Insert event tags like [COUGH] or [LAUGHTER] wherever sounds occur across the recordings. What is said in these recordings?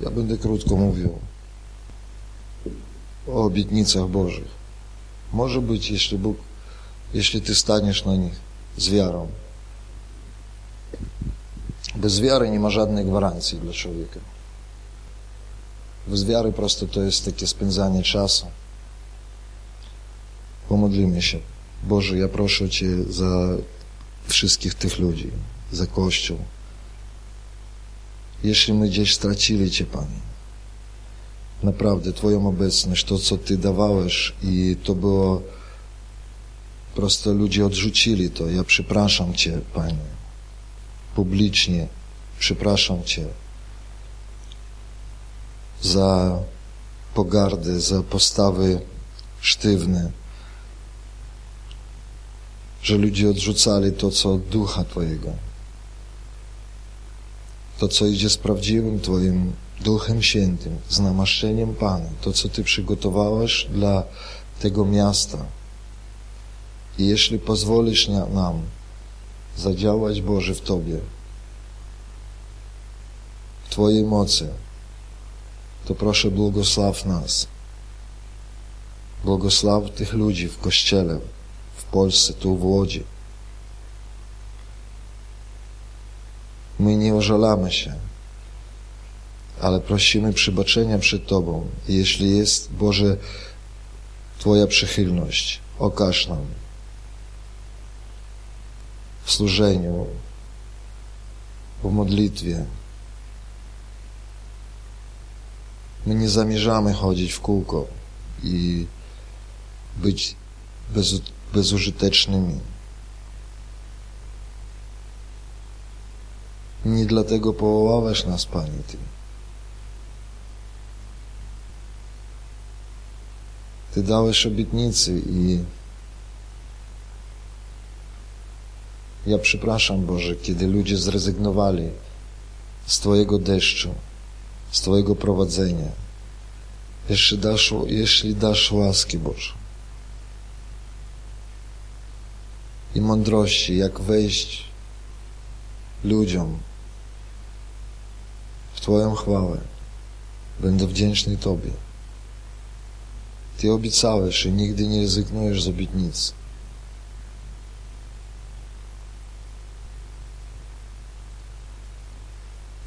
Ja będę krótko mówił o obietnicach Bożych. Może być, jeśli Bóg, jeśli Ty staniesz na nich z wiarą. Bez wiary nie ma żadnej gwarancji dla człowieka. Bez wiary prosto to jest takie spędzanie czasu. Pomodlimy się. Boże, ja proszę Cię za wszystkich tych ludzi, za Kościół. Jeśli my gdzieś stracili Cię, Panie, naprawdę Twoją obecność, to co Ty dawałeś i to było prosto ludzie odrzucili to. Ja przepraszam Cię, Panie, publicznie przepraszam Cię za pogardę, za postawy sztywne, że ludzie odrzucali to, co od Ducha Twojego, to, co idzie z prawdziwym Twoim Duchem Świętym, z namaszczeniem Pana, to, co Ty przygotowałeś dla tego miasta. I jeśli pozwolisz na, nam zadziałać, Boże, w Tobie, w Twojej mocy, to proszę błogosław nas. Błogosław tych ludzi w Kościele, w Polsce, tu w Łodzi. My nie ożalamy się, ale prosimy przybaczenia przed Tobą. Jeśli jest, Boże, Twoja przychylność, okaż nam w służeniu, w modlitwie. My nie zamierzamy chodzić w kółko i być bez, bezużytecznymi. Nie dlatego powołałeś nas, Panie, Ty. Ty dałeś obietnicy i ja przepraszam, Boże, kiedy ludzie zrezygnowali z Twojego deszczu, z Twojego prowadzenia. Jeśli dasz, jeśli dasz łaski, Boże, i mądrości, jak wejść ludziom Twoją chwałę, będę wdzięczny Tobie. Ty obiecałeś i nigdy nie rezygnujesz z obietnic.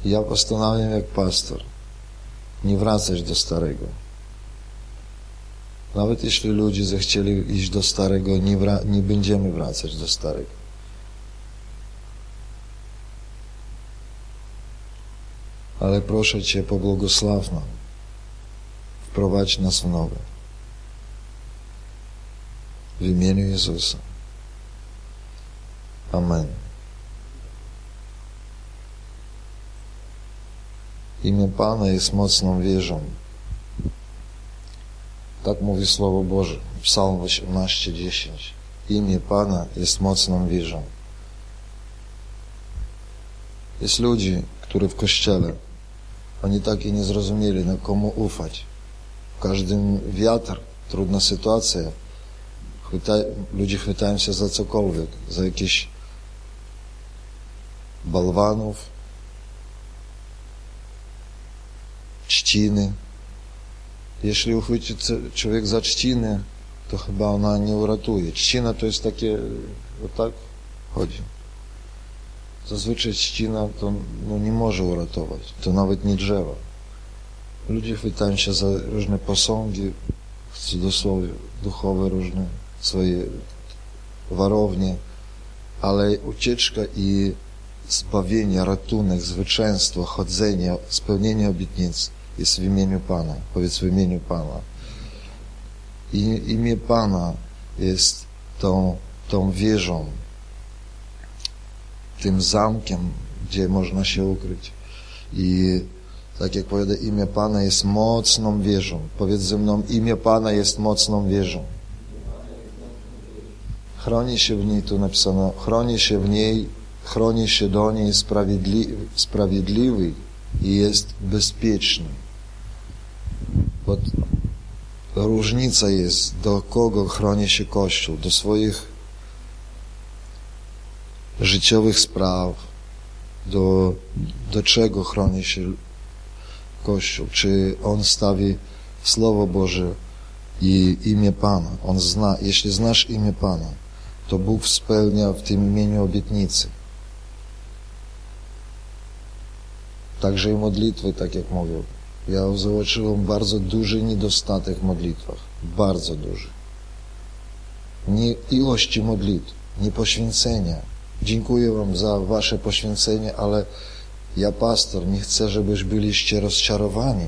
Ja postanawiam jak pastor nie wracać do starego. Nawet jeśli ludzie zechcieli iść do starego, nie, nie będziemy wracać do starego. Ale proszę Cię, pobłogosław nam. Wprowadź nas w nowe. W imieniu Jezusa. Amen. Imię Pana jest mocną wieżą. Tak mówi Słowo Boże, Psalm 18:10. Imię Pana jest mocną wieżą. Jest ludzi, którzy w kościele, oni tak i nie zrozumieli, na komu ufać. W każdym wiatr, trudna sytuacja, chwyta, ludzie chwytają się za cokolwiek, za jakieś balwanów, trzciny. Jeśli uchwyci człowiek za trzcinę, to chyba ona nie uratuje. Trzcina to jest takie, o tak chodzi. Zazwyczaj trzcina to no, nie może uratować. To nawet nie drzewa. Ludzie chwytają się za różne posągi, w cudzysłowie duchowe różne, swoje warownie, ale ucieczka i zbawienie, ratunek, zwycięstwo, chodzenie, spełnienie obietnic jest w imieniu Pana. Powiedz w imieniu Pana. I imię Pana jest tą, tą wieżą, tym zamkiem, gdzie można się ukryć. I tak jak powiada, imię Pana jest mocną wieżą. Powiedz ze mną, imię Pana jest mocną wieżą. Chroni się w niej, tu napisano, chroni się w niej, chroni się do niej sprawiedli, sprawiedliwy i jest bezpieczny. Bo różnica jest, do kogo chroni się Kościół, do swoich życiowych spraw, do, do czego chroni się Kościół, czy on stawi Słowo Boże i imię Pana. On zna, jeśli znasz imię Pana, to Bóg spełnia w tym imieniu obietnicy. Także i modlitwy, tak jak mówił. Ja zobaczyłem bardzo duży niedostatek w modlitwach. Bardzo duży. Nie ilości modlitw, nie poświęcenia. Dziękuję Wam za Wasze poświęcenie, ale ja, pastor, nie chcę, żebyś byliście rozczarowani,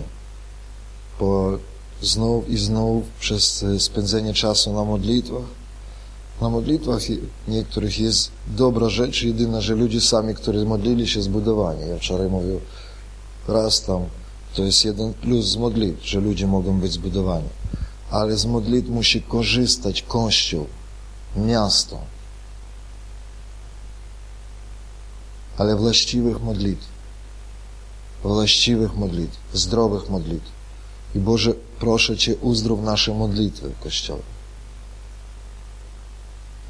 bo znów i znów przez spędzenie czasu na modlitwach, na modlitwach niektórych jest dobra rzecz, jedyna, że ludzie sami, którzy modlili się, zbudowani. Ja wczoraj mówił, raz tam, to jest jeden plus z modlitw, że ludzie mogą być zbudowani. Ale z modlitw musi korzystać Kościół, miasto. Ale właściwych modlitw. Właściwych modlitw, zdrowych modlitw. I Boże, proszę Cię, uzdrów nasze modlitwy w Kościele.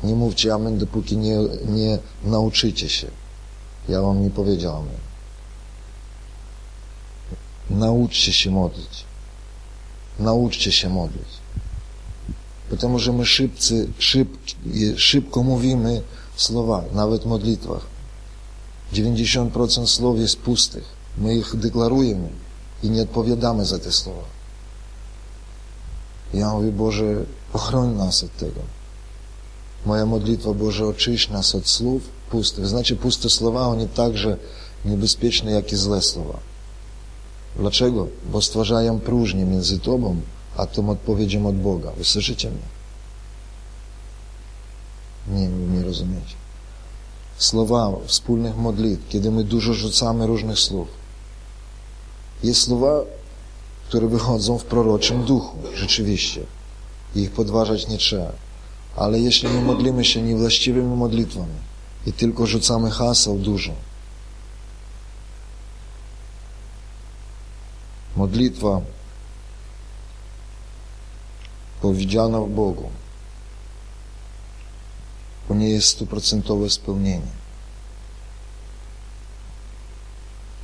Nie mówcie amen, dopóki nie, nie nauczycie się. Ja Wam nie powiedział amen. Nauczcie się modlić. Nauczcie się modlić. Потому że my szybcy, szyb, szybko mówimy słowa, nawet w modlitwach. 90% słów jest pustych. My ich deklarujemy i nie odpowiadamy za te słowa. Ja mówię, Boże, ochroń nas od tego. Moja modlitwa, Boże, oczyść nas od słów pustych. Znaczy, puste słowa, oni także niebezpieczne, jak i złe słowa. Dlaczego? Bo stwarzają próżnię między Tobą a tą odpowiedzią od Boga. Wy słyszycie mnie? Nie, nie rozumiecie. Słowa wspólnych modlitw, kiedy my dużo rzucamy różnych słów. Jest słowa, które wychodzą w proroczym duchu, rzeczywiście. Ich podważać nie trzeba. Ale jeśli my modlimy się niewłaściwymi modlitwami i tylko rzucamy haseł dużo, modlitwa powiedziana w Bogu, to nie jest stuprocentowe spełnienie.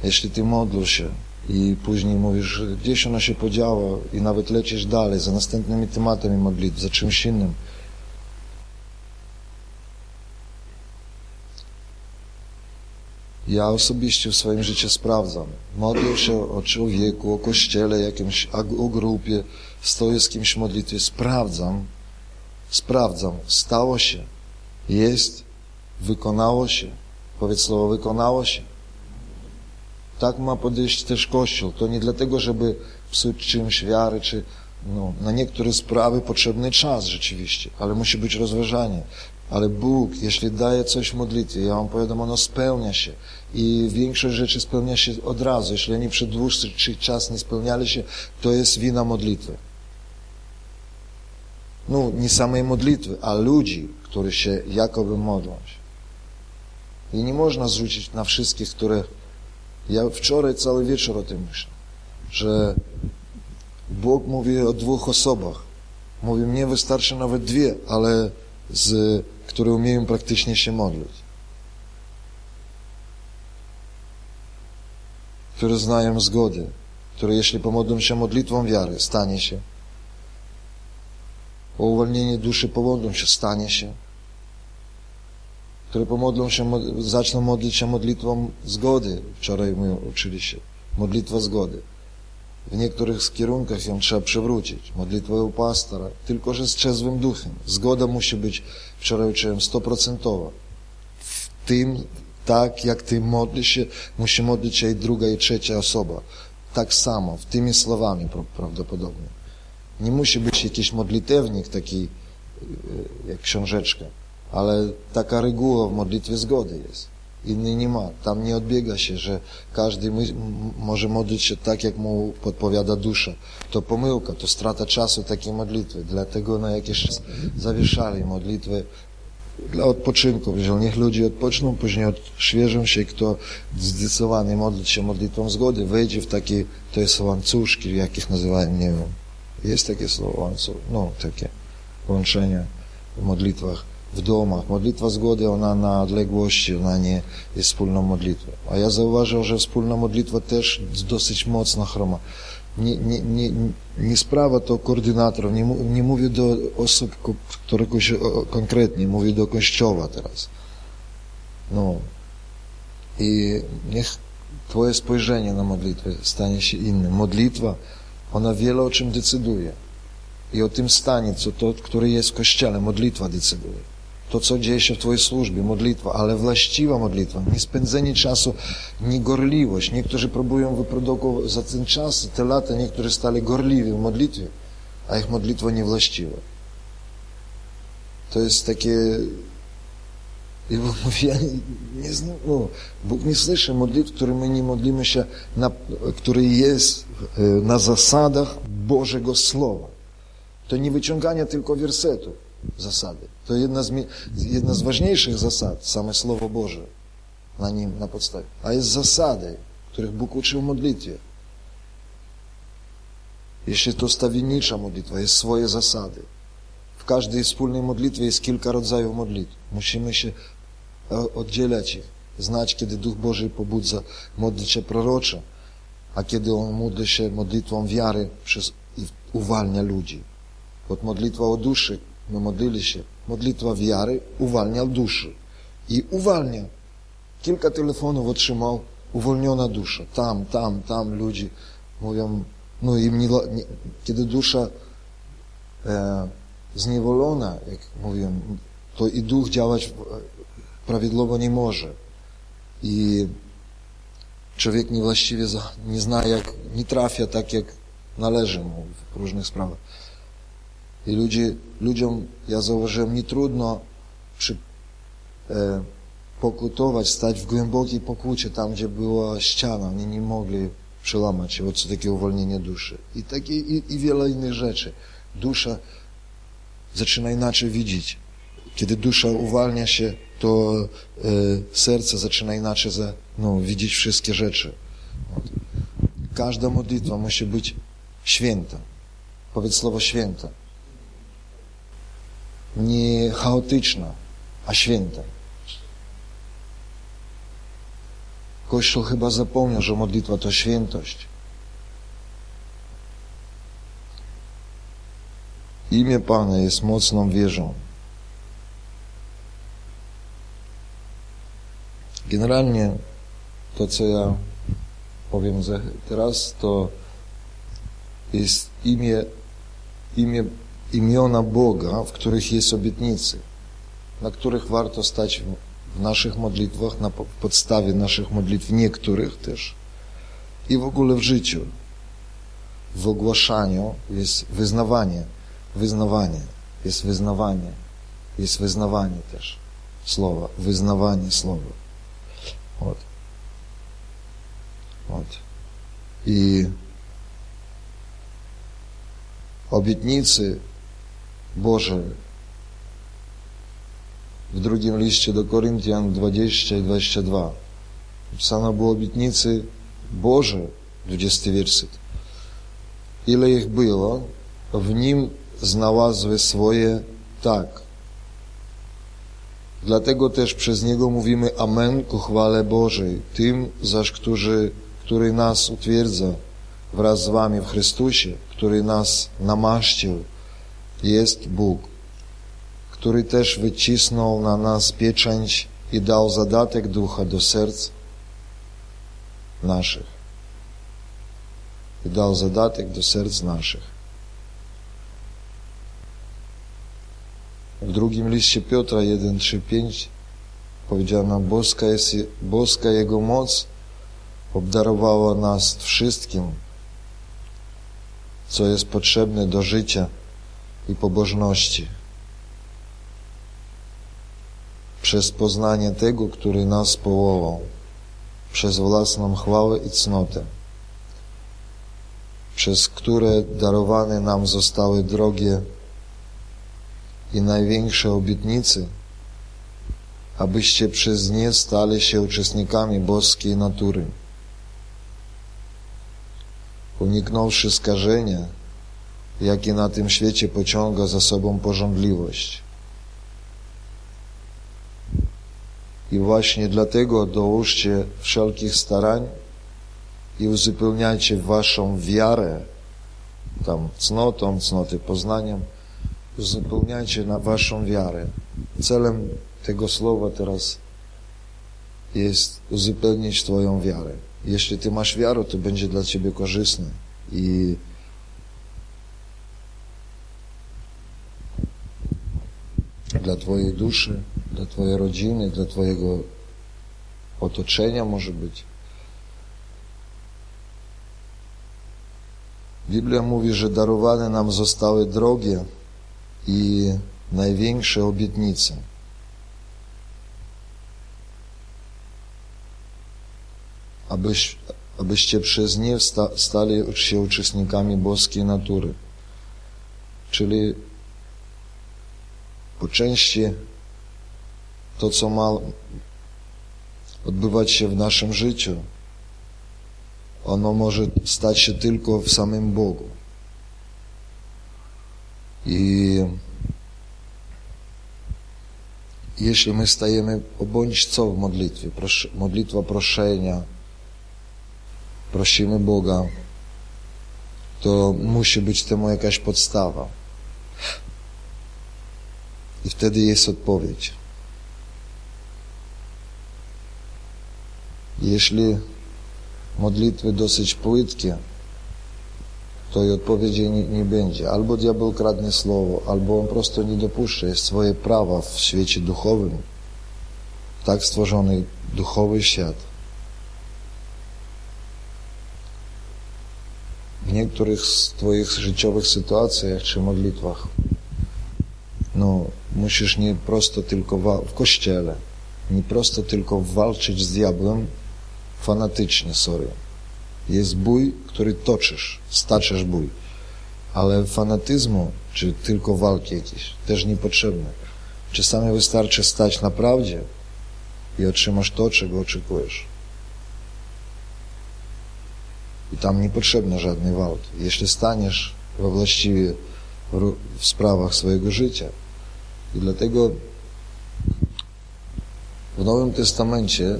Jeśli ty modlisz się i później mówisz, gdzieś ona się podziała i nawet lecisz dalej za następnymi tematami modlitw, za czymś innym, Ja osobiście w swoim życiu sprawdzam. Modlę się o człowieku, o kościele jakimś, o grupie, stoję z kimś w modlitwie, sprawdzam, sprawdzam, stało się, jest, wykonało się. Powiedz słowo, wykonało się. Tak ma podejść też Kościół. To nie dlatego, żeby psuć czymś wiary, czy no, na niektóre sprawy potrzebny czas rzeczywiście, ale musi być rozważanie. Ale Bóg, jeśli daje coś w modlitwie, ja Wam powiadam, ono spełnia się. I większość rzeczy spełnia się od razu. Jeśli oni przez dłuższy czas nie spełniali się, to jest wina modlitwy. No, nie samej modlitwy, a ludzi, którzy się jakoby modlą. I nie można zrzucić na wszystkich, które... Ja wczoraj cały wieczór o tym myślę, że Bóg mówi o dwóch osobach. Mówi, mnie wystarczy nawet dwie, ale z, które umieją praktycznie się modlić. Które znają zgody, które jeśli pomodlą się modlitwą wiary, stanie się. O uwolnienie duszy pomodlą się, stanie się. Które pomodlą się, zaczną modlić się modlitwą zgody. Wczoraj my uczyli się. Modlitwa zgody. W niektórych kierunkach ją trzeba przewrócić. Modlitwa u pastora, tylko że z trzezwym duchem. Zgoda musi być, wczoraj uczyłem, stoprocentowa. W tym, tak jak ty modlisz się, musi modlić się i druga, i trzecia osoba. Tak samo, w tymi słowami prawdopodobnie. Nie musi być jakiś modlitewnik taki, e, jak książeczka, ale taka reguła w modlitwie zgody jest inny nie ma. Tam nie odbiega się, że każdy może modlić się tak, jak mu podpowiada dusza. To pomyłka, to strata czasu takiej modlitwy. Dlatego na jakiś czas zawieszali modlitwy dla odpoczynku. Że niech ludzie odpoczną, później odświeżą się kto zdecydowany modlić się modlitwą zgody, wejdzie w takie, to jest łańcuszki, jakich nazywają, nie wiem. Jest takie łańcuch, no takie łączenie w modlitwach w domach. Modlitwa zgody, ona na odległości, ona nie jest wspólną modlitwą. A ja zauważył, że wspólna modlitwa też dosyć mocno chroma. Nie, sprawa to koordynatorów, nie, nie mówię do osób, które konkretnie, mówię do Kościoła teraz. No. I niech Twoje spojrzenie na modlitwę stanie się innym. Modlitwa, ona wiele o czym decyduje. I o tym stanie, co to, który jest w Kościele, modlitwa decyduje. To, co dzieje się w Twojej służbie, modlitwa, ale właściwa modlitwa, nie spędzenie czasu, nie gorliwość. Niektórzy próbują wyprodukować za ten czas, te lata, niektórzy stali gorliwi w modlitwie, a ich modlitwa niewłaściwa. To jest takie i Bóg mówi, ja nie, znam, no, Bóg nie słyszy modlitw, którymi nie modlimy się, na, który jest na zasadach Bożego Słowa. To nie wyciąganie tylko wersetów zasady. To jedna z, jedna z ważniejszych zasad, same Słowo Boże na nim, na podstawie. A jest zasady, których Bóg uczył w modlitwie. Jeśli to stawiennicza modlitwa, jest swoje zasady. W każdej wspólnej modlitwie jest kilka rodzajów modlitw. Musimy się oddzielać ich, znać, kiedy Duch Boży pobudza modlić się a kiedy On modli się modlitwą wiary przez, i uwalnia ludzi. Od modlitwa o duszy, my modlili się, modlitwa wiary uwalnia duszy i uwalnia. Kilka telefonów otrzymał, uwolniona dusza. Tam, tam, tam ludzie mówią, no im nie, nie, kiedy dusza e, zniewolona, jak mówią, to i duch działać prawidłowo nie może. I człowiek niewłaściwie nie zna, jak, nie trafia tak, jak należy mu w różnych sprawach. I ludziom, ja zauważyłem, nie trudno przy, e, pokutować, stać w głębokiej pokucie, tam, gdzie była ściana. Oni nie mogli przełamać się, co takie uwolnienie duszy. I, takie, i, i wiele innych rzeczy. Dusza zaczyna inaczej widzieć. Kiedy dusza uwalnia się, to e, serce zaczyna inaczej za, no, widzieć wszystkie rzeczy. Każda modlitwa musi być święta. Powiedz słowo święta. Nie chaotyczna, a święta. Kościół chyba zapomniał, że modlitwa to świętość. Imię Pana jest mocną wieżą. Generalnie to, co ja powiem teraz, to jest imię, imię, imiona Boga, w których jest obietnicy, na których warto stać w naszych modlitwach, na podstawie naszych modlitw, niektórych też, i w ogóle w życiu. W ogłaszaniu jest wyznawanie, wyznawanie, jest wyznawanie, jest wyznawanie też słowa, wyznawanie słowa. От. От. І обітниці Божої в другім лісті до Коринтян 20 і 22. Саме було обітниці Божої 20 Іле їх було, в нім знавазли своє так. Dlatego też przez Niego mówimy Amen ku chwale Bożej, tym zaś, który, który nas utwierdza wraz z Wami w Chrystusie, który nas namaszcił, jest Bóg, który też wycisnął na nas pieczęć i dał zadatek ducha do serc naszych. I dał zadatek do serc naszych. W drugim liście Piotra 1, 3, 5 powiedziano, boska, jest, boska Jego moc obdarowała nas wszystkim, co jest potrzebne do życia i pobożności. Przez poznanie tego, który nas powołał, przez własną chwałę i cnotę, przez które darowane nam zostały drogie i największe obietnicy, abyście przez nie stali się uczestnikami boskiej natury. Uniknąwszy skażenia, jakie na tym świecie pociąga za sobą pożądliwość. I właśnie dlatego dołóżcie wszelkich starań i uzupełniajcie waszą wiarę tam cnotą, cnoty poznaniem, uzupełniajcie na waszą wiarę. Celem tego słowa teraz jest uzupełnić Twoją wiarę. Jeśli Ty masz wiarę, to będzie dla Ciebie korzystne i dla Twojej duszy, dla Twojej rodziny, dla Twojego otoczenia może być. Biblia mówi, że darowane nam zostały drogie i największe obietnice. Abyś, abyście przez nie stali się uczestnikami boskiej natury. Czyli po części to, co ma odbywać się w naszym życiu, ono może stać się tylko w samym Bogu. I jeśli my stajemy bądź co w modlitwie, modlitwa proszenia, prosimy Boga, to musi być temu jakaś podstawa. I wtedy jest odpowiedź. Jeśli modlitwy dosyć płytkie, to odpowiedzi nie, nie, będzie. Albo diabeł kradnie słowo, albo on prosto nie dopuszcza swoje prawa w świecie duchowym. Tak stworzony duchowy świat. W niektórych z Twoich życiowych sytuacjach czy modlitwach no, musisz nie prosto tylko w kościele, nie prosto tylko walczyć z diabłem fanatycznie, sorry. Jest bój, który toczysz, staczesz bój. Ale fanatyzmu, czy tylko walki jakieś, też niepotrzebne. Czasami wystarczy stać na prawdzie i otrzymasz to, czego oczekujesz. I tam niepotrzebne żadnej walki. Jeśli staniesz we właściwie w sprawach swojego życia. I dlatego w Nowym Testamencie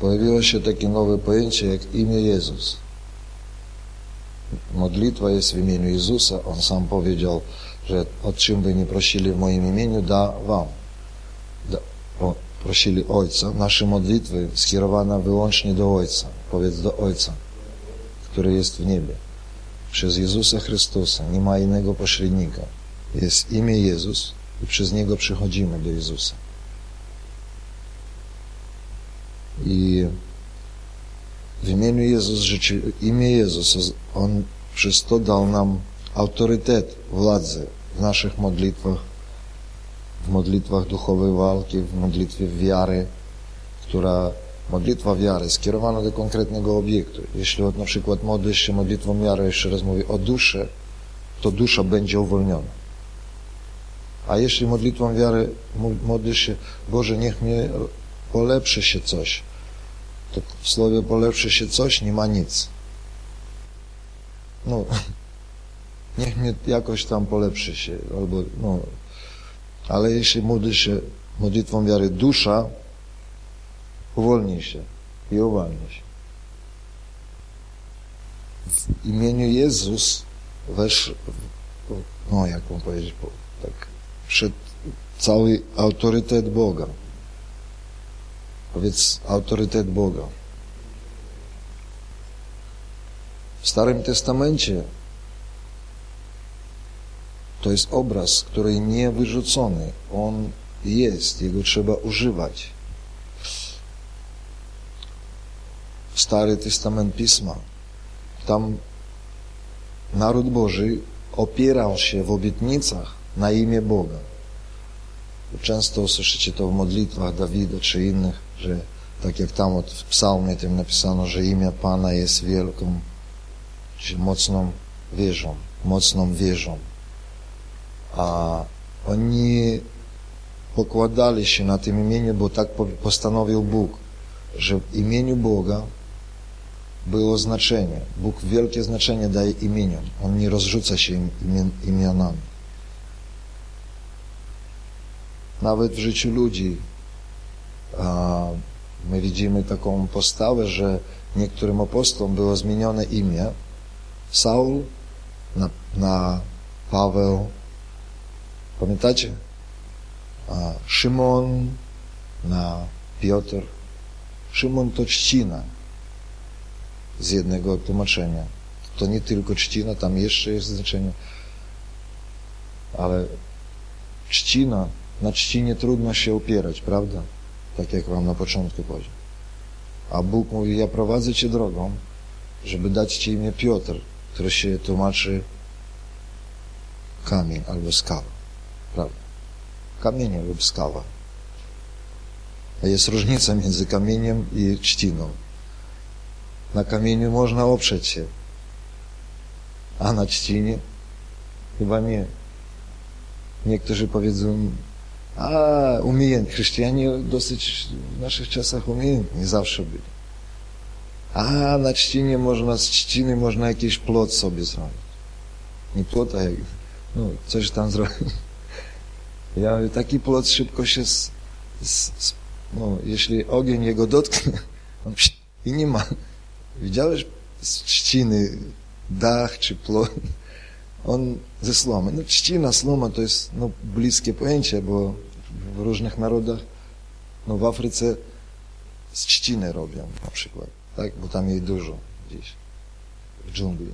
pojawiło się takie nowe pojęcie jak imię Jezus. Modlitwa jest w imieniu Jezusa. On sam powiedział, że o czym by nie prosili w moim imieniu, da wam. Da, o, prosili Ojca. Nasze modlitwy skierowana wyłącznie do Ojca. Powiedz do Ojca, który jest w niebie. Przez Jezusa Chrystusa. Nie ma innego pośrednika. Jest imię Jezus i przez Niego przychodzimy do Jezusa. I Jezus, imię Jezus, On przez to dał nam autorytet władzy w naszych modlitwach, w modlitwach duchowej walki, w modlitwie wiary, która modlitwa wiary skierowana do konkretnego obiektu. Jeśli na przykład modlisz się modlitwą wiary, jeszcze raz mówię, o duszę, to dusza będzie uwolniona. A jeśli modlitwą wiary modlisz się, Boże, niech mnie polepszy się coś, to w słowie polepszy się coś, nie ma nic. No, [LAUGHS] niech mnie jakoś tam polepszy się, albo, no, ale jeśli modli się modlitwą wiary dusza, uwolni się i uwalni się. W imieniu Jezus wesz, no jak mam powiedzieć, tak, przed cały autorytet Boga. Powiedz autorytet Boga. W Starym Testamencie to jest obraz, który nie wyrzucony. On jest, jego trzeba używać. Stary Testament Pisma. Tam naród Boży opierał się w obietnicach na imię Boga. Często usłyszycie to w modlitwach Dawida czy innych, że tak jak tam od w psalmie tym napisano, że imię Pana jest wielką, czy mocną wieżą, mocną wieżą. A oni pokładali się na tym imieniu, bo tak postanowił Bóg, że w imieniu Boga było znaczenie. Bóg wielkie znaczenie daje imieniom. On nie rozrzuca się imionami. Nawet w życiu ludzi my widzimy taką postawę, że niektórym apostolom było zmienione imię Saul na, na Paweł. Pamiętacie? Szymon na Piotr. Szymon to trzcina z jednego tłumaczenia. To nie tylko trzcina, tam jeszcze jest znaczenie. Ale trzcina, na trzcinie trudno się opierać, prawda? Tak jak wam na początku powiedział. A Bóg mówi, ja prowadzę cię drogą, żeby dać ci imię Piotr, które się tłumaczy kamień albo skała. Prawda? Kamień lub skała. A jest różnica między kamieniem i trzciną. Na kamieniu można oprzeć się, a na trzcinie chyba nie. Niektórzy powiedzą, a umiejętni, chrześcijanie dosyć w naszych czasach umiejętni zawsze byli. A na trzcinie można, z trzciny można jakiś plot sobie zrobić. Nie plot, a jak, no, coś tam [LAUGHS] zrobić. Ja mówię, taki plot szybko się z, z, z, no, jeśli ogień jego dotknie, [LAUGHS] on psz, i nie ma. Widziałeś z trzciny dach czy plot? On ze slomy. No trzcina, sloma to jest no, bliskie pojęcie, bo w różnych narodach, no w Afryce z trzciny robią na przykład, tak? Bo tam jej dużo gdzieś w dżungli.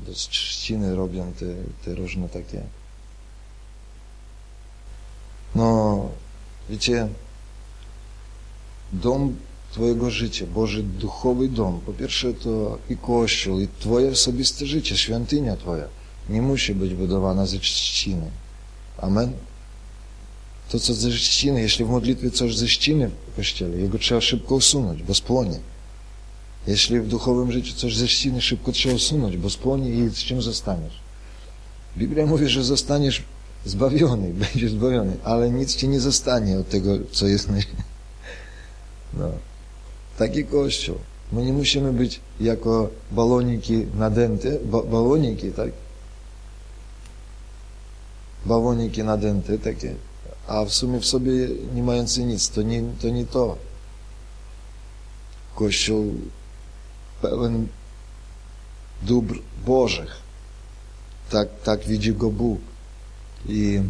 Do trzciny robią te, te różne takie no, wiecie, dom Twojego życia, Boży duchowy dom, po pierwsze to i Kościół, i Twoje osobiste życie, świątynia Twoja, nie musi być budowana ze trzciny. Amen? To, co ze trzciny, jeśli w modlitwie coś ze ściny w Kościele, jego trzeba szybko usunąć, bo spłonie. Jeśli w duchowym życiu coś ze ściny, szybko trzeba usunąć, bo spłonie i z czym zostaniesz? Biblia mówi, że zostaniesz zbawiony, [LAUGHS] będziesz zbawiony, ale nic ci nie zostanie od tego, co jest na [LAUGHS] No. Taki Kościół. My nie musimy być jako baloniki nadęte, ba baloniki, tak? Baloniki nadęte takie, a w sumie w sobie nie mające nic. To nie to. Nie to. Kościół pełen dóbr Bożych. Tak, tak widzi go Bóg. I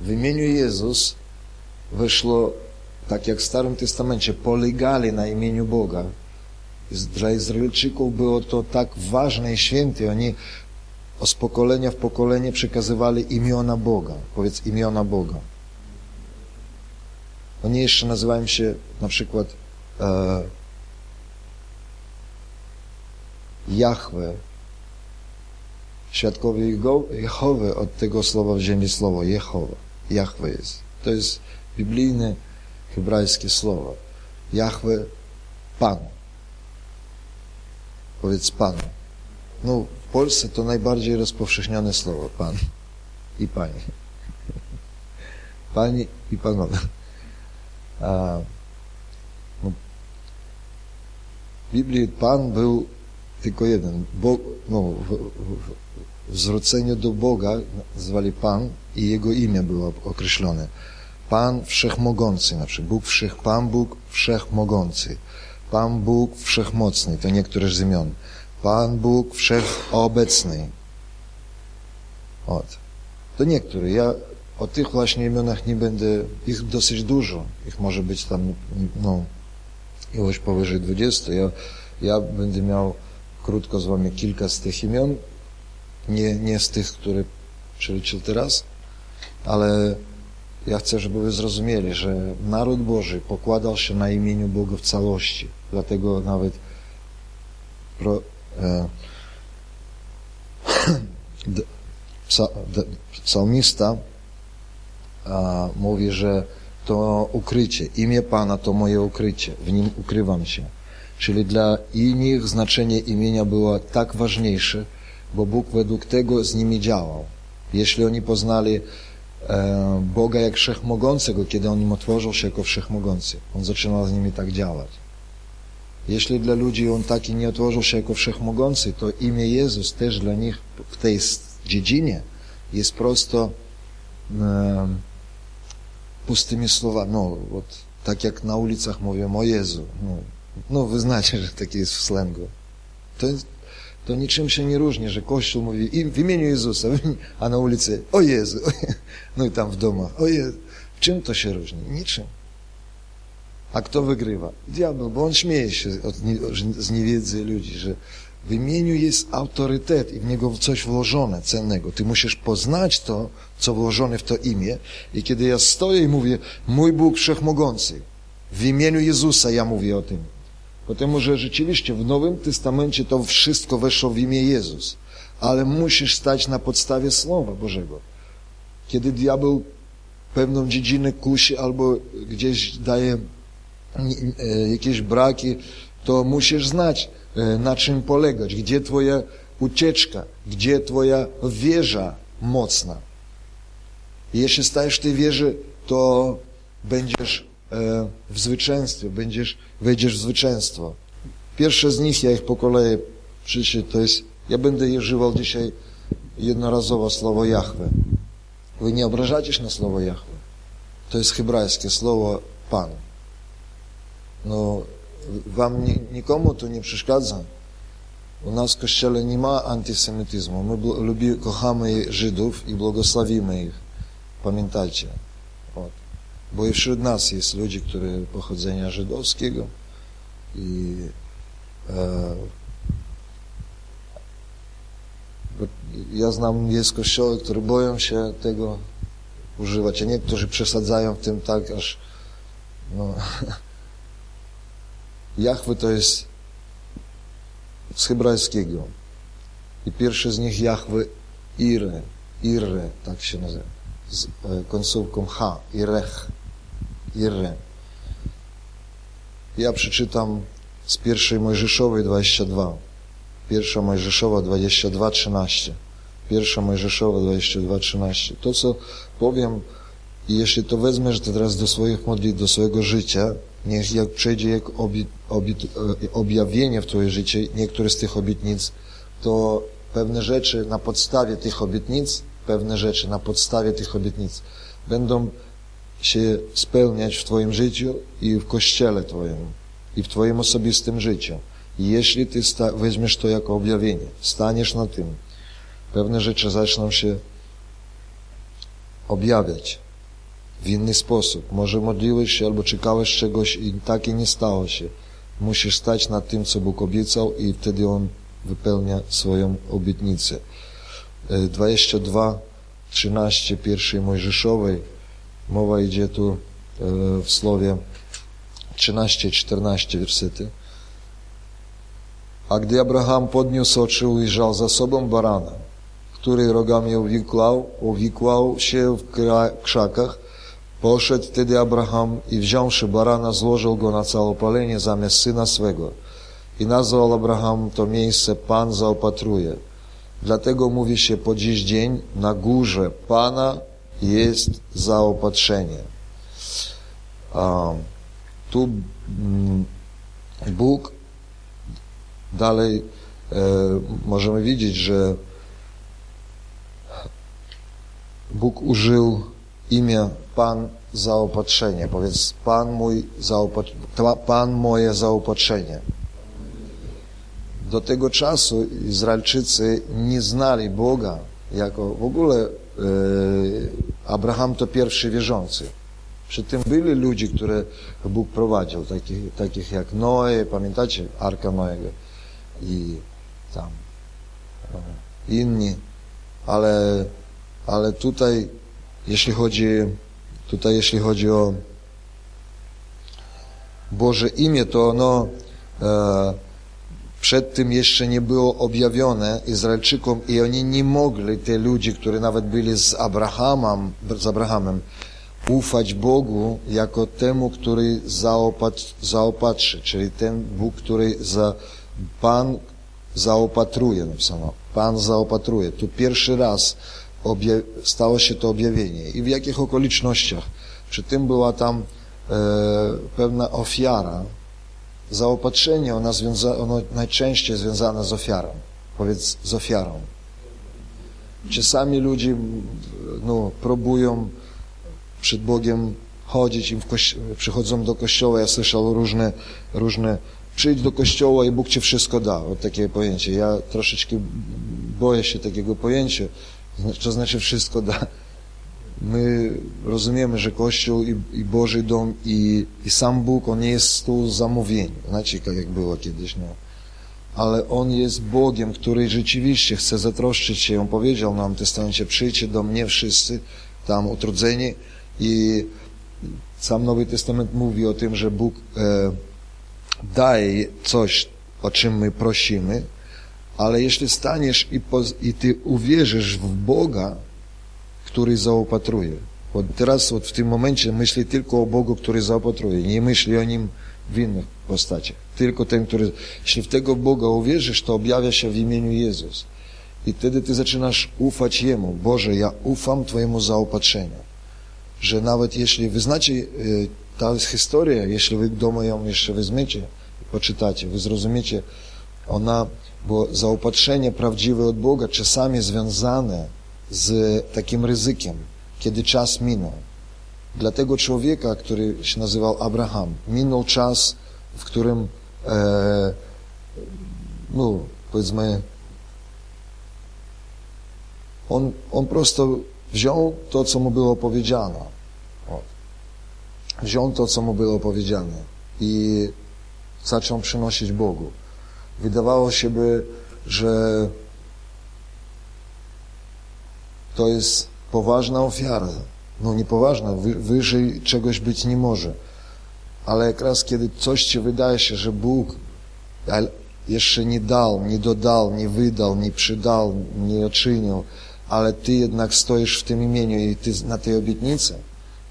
w imieniu Jezus weszło, tak jak w Starym Testamencie, polegali na imieniu Boga. Dla Izraelczyków było to tak ważne i święte. Oni z pokolenia w pokolenie przekazywali imiona Boga. Powiedz imiona Boga. Oni jeszcze nazywają się na przykład e, Jahwe, Świadkowie Jehowy od tego słowa wzięli słowo Jehowa. Jahwe jest. To jest biblijne hebrajskie słowo. Jahwe Pan. Powiedz Pan. No, Polsce to najbardziej rozpowszechnione słowo Pan i Pani. Pani i Panowie. A, no, w Biblii Pan był tylko jeden. Bóg, no, w, w, w zwróceniu do Boga zwali Pan i Jego imię było określone. Pan Wszechmogący, na przykład Bóg Wszech, Pan Bóg Wszechmogący, Pan Bóg Wszechmocny, to niektóre z imion. Pan Bóg Wszechobecny. Od. To niektóre. Ja o tych właśnie imionach nie będę, ich dosyć dużo. Ich może być tam, no, ilość powyżej 20. Ja, ja będę miał krótko z wami kilka z tych imion, nie, nie z tych, które przeliczył teraz, ale ja chcę, żeby wy zrozumieli, że naród Boży pokładał się na imieniu Boga w całości. Dlatego nawet pro, [CLEARS THROAT] psalmista a, mówi, że to ukrycie, imię Pana to moje ukrycie, w nim ukrywam się. Czyli dla innych znaczenie imienia było tak ważniejsze, bo Bóg według tego z nimi działał. Jeśli oni poznali e, Boga jak Wszechmogącego, kiedy On im otworzył się jako Wszechmogący, On zaczynał z nimi tak działać. Jeśli dla ludzi On taki nie otworzył się jako Wszechmogący, to imię Jezus też dla nich w tej dziedzinie jest prosto e, pustymi słowami, no, od tak jak na ulicach mówią o Jezu. No, no wy znacie, że takie jest w slangu. To, to niczym się nie różni, że Kościół mówi w imieniu Jezusa, [LAUGHS] a na ulicy o Jezu. [LAUGHS] No i tam w domach o Jezu. Czym to się różni? Niczym. A kto wygrywa? Diabeł, bo on śmieje się od, z niewiedzy ludzi, że w imieniu jest autorytet i w niego coś włożone cennego. Ty musisz poznać to, co włożone w to imię. I kiedy ja stoję i mówię, mój Bóg Wszechmogący, w imieniu Jezusa ja mówię o tym. Dlatego, że rzeczywiście w Nowym Testamencie to wszystko weszło w imię Jezus. Ale musisz stać na podstawie Słowa Bożego. Kiedy diabeł pewną dziedzinę kusi albo gdzieś daje jakieś braki, to musisz znać, e, na czym polegać, gdzie twoja ucieczka, gdzie twoja wieża mocna. Jeśli stajesz w tej wieży, to będziesz e, w zwycięstwie, będziesz, wejdziesz w zwycięstwo. Pierwsze z nich, ja ich po kolei przyszedł, to jest, ja będę używał dzisiaj jednorazowo słowo Jahwe. Wy nie obrażacie się na słowo Jahwe. To jest hebrajskie słowo Pan. No, wam nikomu to nie przeszkadza. U nas w Kościele nie ma antysemityzmu. My lubi, kochamy Żydów i błogosławimy ich. Pamiętajcie. Вот. Bo i wśród nas jest ludzie, którzy pochodzenia żydowskiego i e, ja znam, jest kościoły, które boją się tego używać, a niektórzy przesadzają w tym tak, aż no, [LAUGHS] Jachwy to jest z hebrajskiego i pierwszy z nich Jachwy Ire, Irre, tak się nazywa z końcówką H, Irech, Irre. Ja przeczytam z pierwszej Mojżeszowej 22. Pierwsza Mojżeszowa 22, 13. Pierwsza Mojżeszowa 22, 13. To, co powiem, i jeśli to wezmesz teraz do swoich modlitw, do swojego życia, niech jak przejdzie jak obi, obi, objawienie w Twoje życie, niektóre z tych obietnic, to pewne rzeczy na podstawie tych obietnic pewne rzeczy na podstawie tych obietnic będą się spełniać w Twoim życiu i w Kościele Twoim i w Twoim osobistym życiu. I jeśli Ty weźmiesz to jako objawienie, staniesz na tym, pewne rzeczy zaczną się objawiać w inny sposób. Może modliłeś się albo czekałeś czegoś i takie nie stało się. Musisz stać nad tym, co Bóg obiecał i wtedy On wypełnia swoją obietnicę. 22, 13 pierwszej Mojżeszowej. Mowa idzie tu e, w słowie 13-14 wersety. A gdy Abraham podniósł oczy, ujrzał za sobą barana, który rogami uwikłał, uwikłał się w krzakach. Poszedł wtedy Abraham i wziąwszy barana, złożył go na całopalenie zamiast syna swego. I nazwał Abraham to miejsce Pan zaopatruje. Dlatego mówi się po dziś dzień, na górze Pana jest zaopatrzenie. A, tu mm, Bóg dalej e, możemy widzieć, że Bóg użył imię Pan zaopatrzenie. Powiedz, Pan mój zaopatrzenie, Pan moje zaopatrzenie do tego czasu Izraelczycy nie znali Boga jako w ogóle e, Abraham to pierwszy wierzący. Przy tym byli ludzie, które Bóg prowadził, takich, takich jak Noe, pamiętacie, Arka Noego i tam e, inni, ale, ale tutaj, jeśli chodzi, tutaj jeśli chodzi o Boże imię, to ono e, przed tym jeszcze nie było objawione Izraelczykom i oni nie mogli, te ludzie, którzy nawet byli z Abrahamem, z Abrahamem ufać Bogu jako temu, który zaopatr, zaopatrzy, czyli ten Bóg, który za, Pan zaopatruje, napisano, Pan zaopatruje. Tu pierwszy raz stało się to objawienie. I w jakich okolicznościach? Przy tym była tam e, pewna ofiara, Zaopatrzenie, ono, związa, ono najczęściej związane z ofiarą. Powiedz, z ofiarą. Czasami ludzie no, próbują przed Bogiem chodzić, im przychodzą do kościoła, ja słyszał różne, różne, przyjdź do kościoła i Bóg ci wszystko da, o takie pojęcie. Ja troszeczkę boję się takiego pojęcia, co znaczy wszystko da. My rozumiemy, że Kościół i, i Boży Dom i, i sam Bóg, On nie jest stół zamówień, znacie jak było kiedyś, no ale On jest Bogiem, który rzeczywiście chce zatroszczyć się. On powiedział nam w Testamencie, przyjdźcie do mnie wszyscy tam utrudzeni i sam Nowy Testament mówi o tym, że Bóg e, daje coś, o czym my prosimy, ale jeśli staniesz i, i ty uwierzysz w Boga, który zaopatruje. Bo teraz w tym momencie myśli tylko o Bogu, który zaopatruje, nie myśli o Nim w innych postaciach. Tylko ten, który... Jeśli w tego Boga uwierzysz, to objawia się w imieniu Jezus. I wtedy ty zaczynasz ufać Jemu. Boże, ja ufam Twojemu zaopatrzeniu. Że nawet jeśli wy znacie y, ta historia, jeśli wy doma ją jeszcze weźmiecie poczytacie, wy zrozumiecie, ona, bo zaopatrzenie prawdziwe od Boga czasami związane z takim ryzykiem, kiedy czas minął. Dla tego człowieka, który się nazywał Abraham, minął czas, w którym, e, no, powiedzmy, on, on prosto wziął to, co mu było powiedziane. Wziął to, co mu było powiedziane i zaczął przynosić Bogu. Wydawało się by, że to jest poważna ofiara, no niepoważna, wyżej czegoś być nie może. Ale jak raz, kiedy coś ci wydaje się, że Bóg jeszcze nie dał, nie dodał, nie wydał, nie przydał, nie oczynił, ale Ty jednak stoisz w tym imieniu i Ty na tej obietnicy,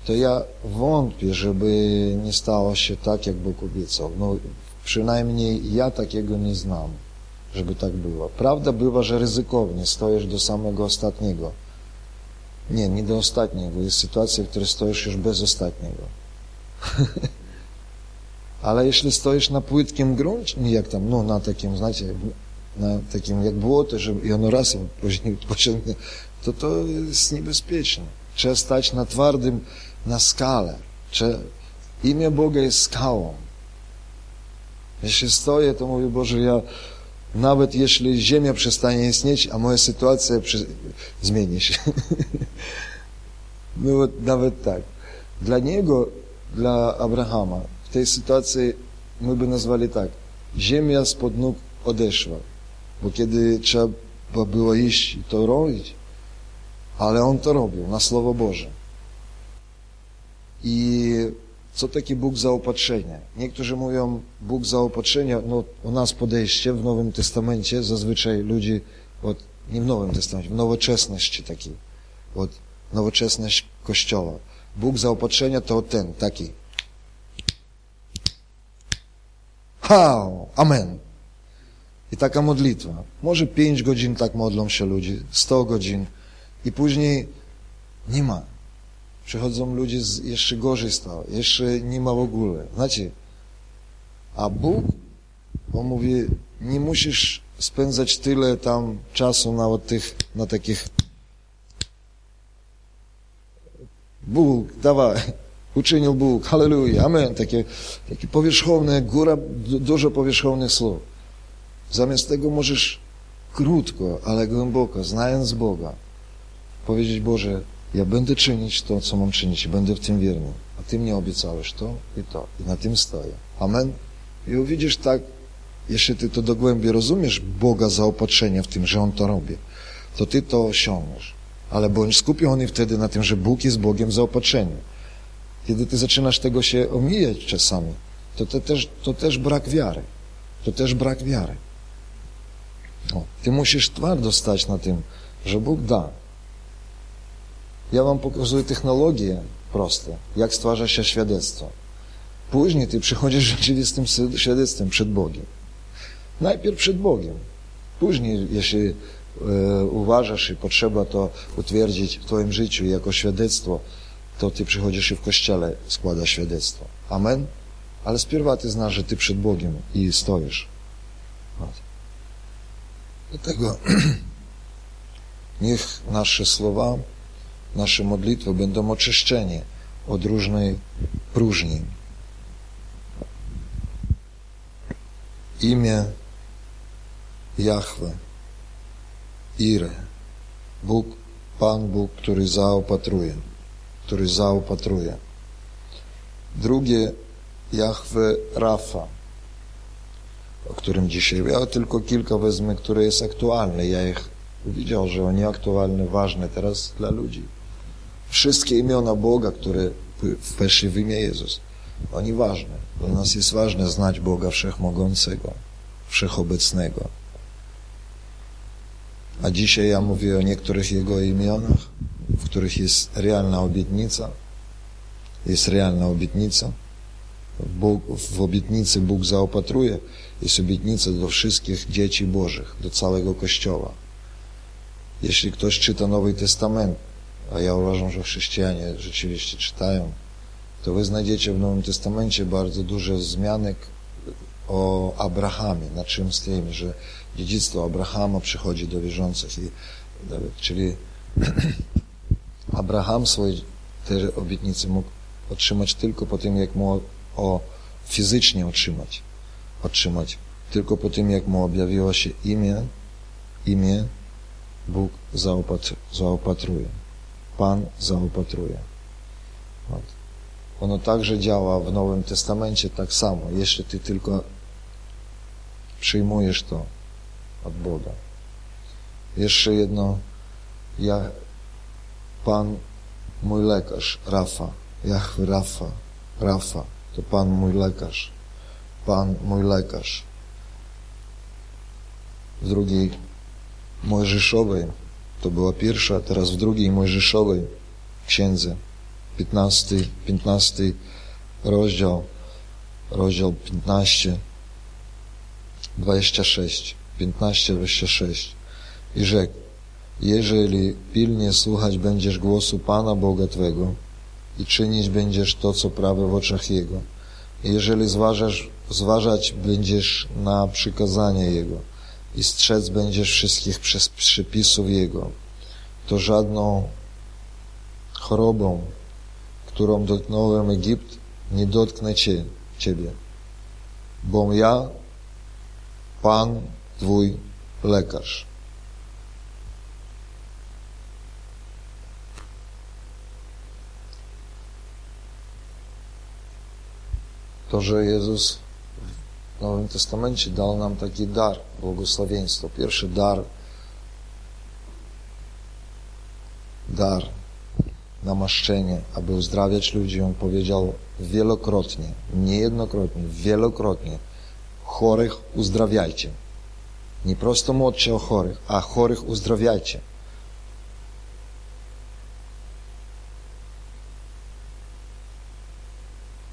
to ja wątpię, żeby nie stało się tak, jak Bóg obiecał. No, przynajmniej ja takiego nie znam, żeby tak było. Prawda bywa, że ryzykownie stoisz do samego ostatniego nie, nie do ostatniego. Jest sytuacja, w której stoisz już bez ostatniego. [LAUGHS] Ale jeśli stoisz na płytkim gruncie, nie jak tam, no na takim, znacie, na takim jak błoto, że i ono raz później [LAUGHS] pociągnie, to to jest niebezpieczne. Trzeba stać na twardym, na skale. Trzeba, imię Boga jest skałą. Jeśli stoję, to mówię, Boże, ja nawet jeśli Ziemia przestanie istnieć, a moja sytuacja przy... zmieni się. [LAUGHS] no nawet tak. Dla niego, dla Abrahama, w tej sytuacji my by nazwali tak. Ziemia spod nóg odeszła. Bo kiedy trzeba było iść i to robić, ale on to robił na Słowo Boże. I co taki Bóg zaopatrzenia? Niektórzy mówią, Bóg zaopatrzenia, no u nas podejście w Nowym Testamencie, zazwyczaj ludzi, od, nie w Nowym Testamencie, w nowoczesności takiej, od nowoczesność Kościoła. Bóg zaopatrzenia to ten, taki. Ha, amen. I taka modlitwa. Może pięć godzin tak modlą się ludzie, sto godzin i później nie ma. Przychodzą ludzie z jeszcze gorzej stało, jeszcze nie ma w ogóle. Znacie, a Bóg, On mówi, nie musisz spędzać tyle tam czasu na tych, na takich Bóg, dawaj, [LAUGHS] uczynił Bóg, halleluja, amen, takie, takie powierzchowne, góra, dużo powierzchownych słów. Zamiast tego możesz krótko, ale głęboko, znając Boga, powiedzieć, Boże, ja będę czynić to, co mam czynić i będę w tym wierny. A Ty mnie obiecałeś to i to. I na tym stoję. Amen. I uwidzisz tak, jeśli Ty to dogłębnie rozumiesz Boga zaopatrzenia w tym, że On to robi, to Ty to osiągniesz. Ale bądź skupiony wtedy na tym, że Bóg jest Bogiem zaopatrzenia. Kiedy Ty zaczynasz tego się omijać czasami, to, to, też, to też brak wiary. To też brak wiary. O, ty musisz twardo stać na tym, że Bóg da, ja wam pokazuję technologię proste, jak stwarza się świadectwo. Później ty przychodzisz rzeczywistym świadectwem przed Bogiem. Najpierw przed Bogiem. Później, jeśli e, uważasz i potrzeba to utwierdzić w twoim życiu jako świadectwo, to ty przychodzisz i w kościele składa świadectwo. Amen? Ale spierwa ty znasz, że ty przed Bogiem i stoisz. Dlatego [CLEARS THROAT] niech nasze słowa nasze modlitwy będą oczyszczeni od różnej próżni. Imię Jahwe, Ire, Bóg, Pan Bóg, który zaopatruje, który zaopatruje. Drugie Jahwe Rafa, o którym dzisiaj, ja tylko kilka wezmę, które jest aktualne. Ja ich widział, że oni aktualne, ważne teraz dla ludzi. Wszystkie imiona Boga, które weszły w imię Jezus, oni ważne. Dla nas jest ważne znać Boga Wszechmogącego, Wszechobecnego. A dzisiaj ja mówię o niektórych Jego imionach, w których jest realna obietnica. Jest realna obietnica. Bóg, w obietnicy Bóg zaopatruje. Jest obietnica do wszystkich dzieci Bożych, do całego Kościoła. Jeśli ktoś czyta Nowy Testament, a ja uważam, że chrześcijanie rzeczywiście czytają, to wy znajdziecie w Nowym Testamencie bardzo dużo zmianek o Abrahamie, na czym stoimy, że dziedzictwo Abrahama przychodzi do wierzących. I, czyli [CLEARS THROAT] Abraham swoje te obietnice mógł otrzymać tylko po tym, jak mu o, fizycznie otrzymać, otrzymać, tylko po tym, jak mu objawiło się imię, imię Bóg zaopatr zaopatruje. Pan zaopatruje. Ono także działa w Nowym Testamencie tak samo, jeśli ty tylko przyjmujesz to od Boga. Jeszcze jedno, ja, Pan mój lekarz, Rafa, Jachwy Rafa, Rafa, to Pan mój lekarz, Pan mój lekarz. W drugiej Mojżeszowej, to była pierwsza, teraz w drugiej Mojżeszowej księdze, 15, 15 rozdział, rozdział 15, 26, 15, 26 i rzekł, jeżeli pilnie słuchać będziesz głosu Pana Boga Twego i czynić będziesz to, co prawe w oczach Jego, jeżeli zważasz, zważać będziesz na przykazania Jego, i strzec będziesz wszystkich przez przepisów Jego, to żadną chorobą, którą dotknąłem Egipt, nie dotknę Cię, Ciebie. Bo ja, Pan Twój lekarz. To, że Jezus Nowym Testamencie dał nam taki dar – błogosławieństwo. Pierwszy dar, dar, namaszczenie, aby uzdrawiać ludzi. On powiedział wielokrotnie, niejednokrotnie, wielokrotnie, chorych uzdrawiajcie. Nie prosto módlcie o chorych, a chorych uzdrawiajcie.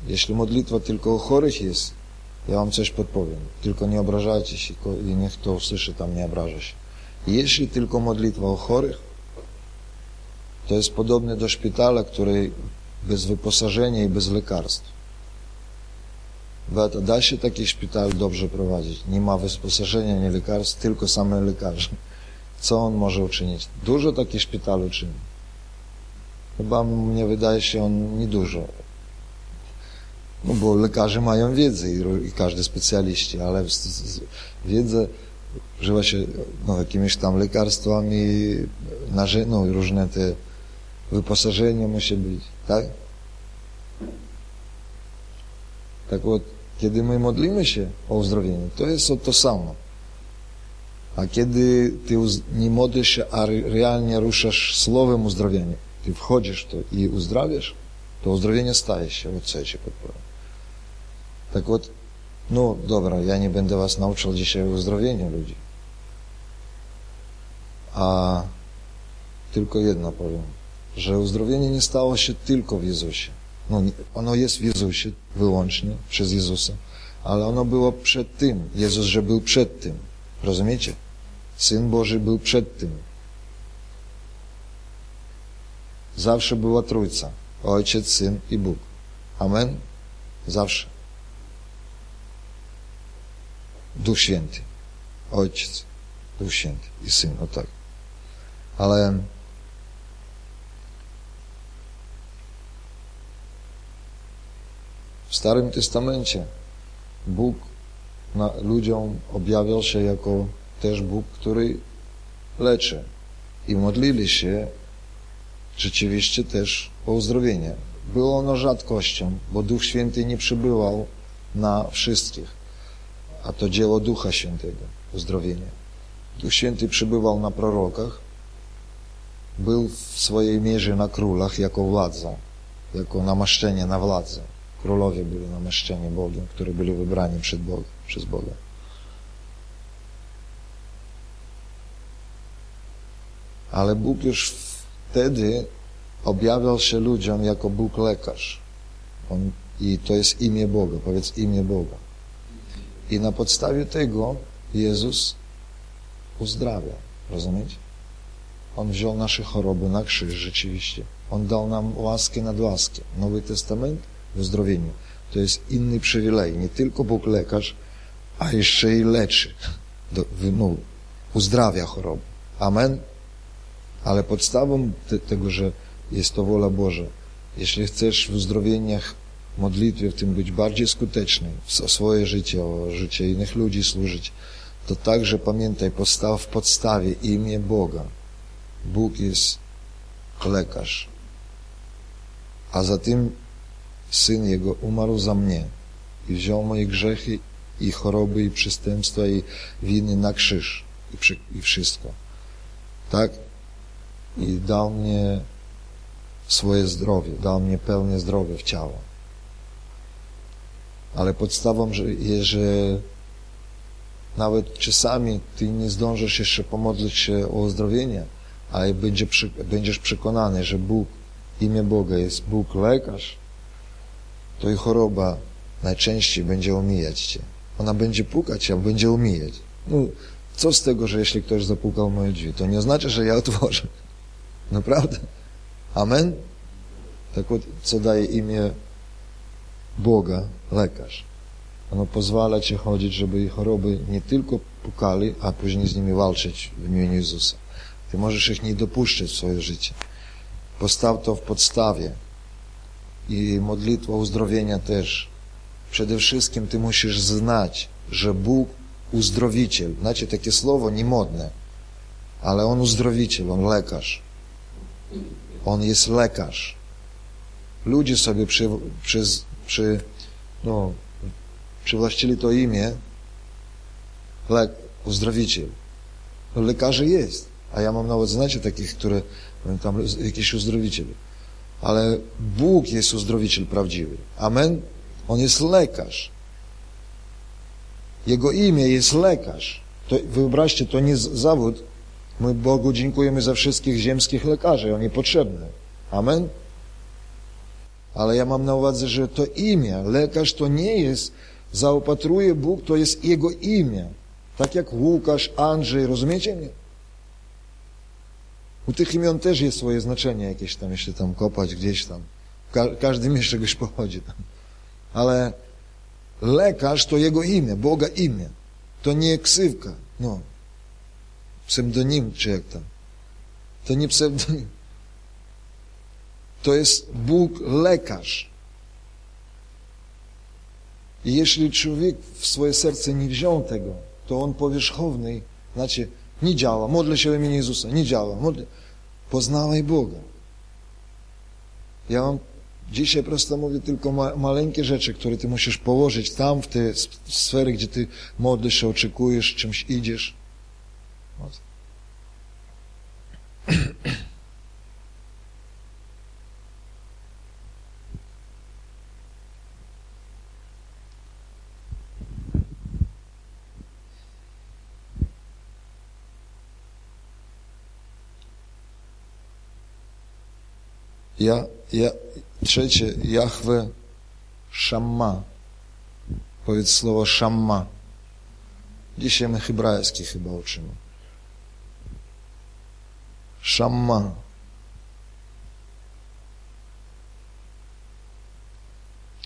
Jeśli modlitwa tylko o chorych jest, ja wam coś podpowiem. Tylko nie obrażajcie się i niech kto usłyszy tam nie obraża się. Jeśli tylko modlitwa o chorych, to jest podobne do szpitala, który bez wyposażenia i bez lekarstw. Beata, da się taki szpital dobrze prowadzić. Nie ma wyposażenia, nie lekarstw, tylko same lekarze. Co on może uczynić? Dużo takich szpitalu czyni. Chyba mnie wydaje się on niedużo. No bo lekarze mają wiedzę i, i każdy specjaliści, ale wiedzę używa się no, jakimiś tam lekarstwami, no, różne te wyposażenie musi być, tak? Tak вот, kiedy my modlimy się o uzdrowienie, to jest to samo. A kiedy ty nie modlisz się, a realnie ruszasz słowem uzdrowienia, ty wchodzisz to i uzdrawiasz, to uzdrowienie staje się, вот co ja ci podpowiem. Tak вот, no dobra, ja nie będę was nauczał dzisiaj uzdrowienia ludzi. A tylko jedno powiem, że uzdrowienie nie stało się tylko w Jezusie. No, ono jest w Jezusie wyłącznie, przez Jezusa, ale ono było przed tym. Jezus, że był przed tym. Rozumiecie? Syn Boży był przed tym. Zawsze była Trójca. Ojciec, Syn i Bóg. Amen? Zawsze. Duch Święty. Ojciec, Duch Święty i Syn, o tak. Ale W Starym Testamencie Bóg na, ludziom objawiał się jako też Bóg, który leczy. I modlili się rzeczywiście też o uzdrowienie. Było ono rzadkością, bo Duch Święty nie przybywał na wszystkich, a to dzieło Ducha Świętego, uzdrowienie. Duch Święty przybywał na prorokach, był w swojej mierze na królach jako władza, jako namaszczenie na władzę. Królowie byli namaszczeni Bogiem, którzy byli wybrani przed Bogiem, przez Boga. Ale Bóg już wtedy objawiał się ludziom jako Bóg lekarz. On, I to jest imię Boga, powiedz imię Boga. I na podstawie tego Jezus uzdrawia. Rozumiecie? On wziął nasze choroby na krzyż rzeczywiście. On dał nam łaskę nad łaskę. Nowy Testament w uzdrowieniu to jest inny przywilej. Nie tylko Bóg lekarz, a jeszcze i leczy. Do, no, uzdrawia choroby. Amen. Ale podstawą te, tego, że jest to wola Boża, jeśli chcesz w uzdrowieniach, modlitwie w tym być bardziej skuteczny, o swoje życie, o życie innych ludzi służyć, to także pamiętaj, postaw w podstawie imię Boga. Bóg jest lekarz. A za tym Syn Jego umarł za mnie i wziął moje grzechy i choroby i przestępstwa i winy na krzyż i, przy, i wszystko. Tak? I dał mnie swoje zdrowie, dał mnie pełne zdrowie w ciało Ale podstawą jest, że nawet czasami ty nie zdążysz jeszcze pomodlić się o uzdrowienie, ale będzie, będziesz przekonany, że Bóg, imię Boga jest Bóg lekarz, to i choroba najczęściej będzie omijać cię. Ona będzie pukać, a będzie omijać. No, co z tego, że jeśli ktoś zapukał moje drzwi? To nie oznacza, że ja otworzę. [LAUGHS] Naprawdę. Amen? Tak вот, co daje imię Boga, lekarz. Ono pozwala ci chodzić, żeby choroby nie tylko pukali, a później z nimi walczyć w imieniu Jezusa. Ty możesz ich nie dopuszczać w swoje życie. Postaw to w podstawie. I modlitwa uzdrowienia też. Przede wszystkim ty musisz znać, że Bóg uzdrowiciel. Znacie, takie słowo niemodne, ale On uzdrowiciel, On lekarz. On jest lekarz. Ludzie sobie przy, przy, przy, no, przywłaszczyli to imię lek, uzdrowiciel. No, lekarzy jest. A ja mam nawet, znacie, takich, które tam jakiś uzdrowiciel. Ale Bóg jest uzdrowiciel prawdziwy. Amen? On jest lekarz. Jego imię jest lekarz. To, wyobraźcie, to nie zawód. My Bogu dziękujemy za wszystkich ziemskich lekarzy. On niepotrzebny. Amen? Ale ja mam na uwadze, że to imię, lekarz to nie jest, zaopatruje Bóg, to jest Jego imię. Tak jak Łukasz, Andrzej, rozumiecie mnie? U tych imion też jest swoje znaczenie jakieś tam, jeśli tam kopać gdzieś tam. Ka każdy mi z czegoś pochodzi tam. Ale lekarz to jego imię, Boga imię. To nie ksywka, no. Pseudonim, czy jak tam. To nie pseudonim. To jest Bóg lekarz. I jeśli człowiek w swoje serce nie wziął tego, to on powierzchowny, znaczy nie działa, modlę się o imię Jezusa, nie działa, modlę. Poznawaj Boga. Ja mam dzisiaj prosto mówię tylko ma, maleńkie rzeczy, które ty musisz położyć tam, w te sfery, gdzie ty modlisz się, oczekujesz, czymś idziesz. Ja, ja, trzecie, Jahwe Shamma. Powiedz słowo Shamma. Dzisiaj my hebrajski chyba uczymy. Shamma.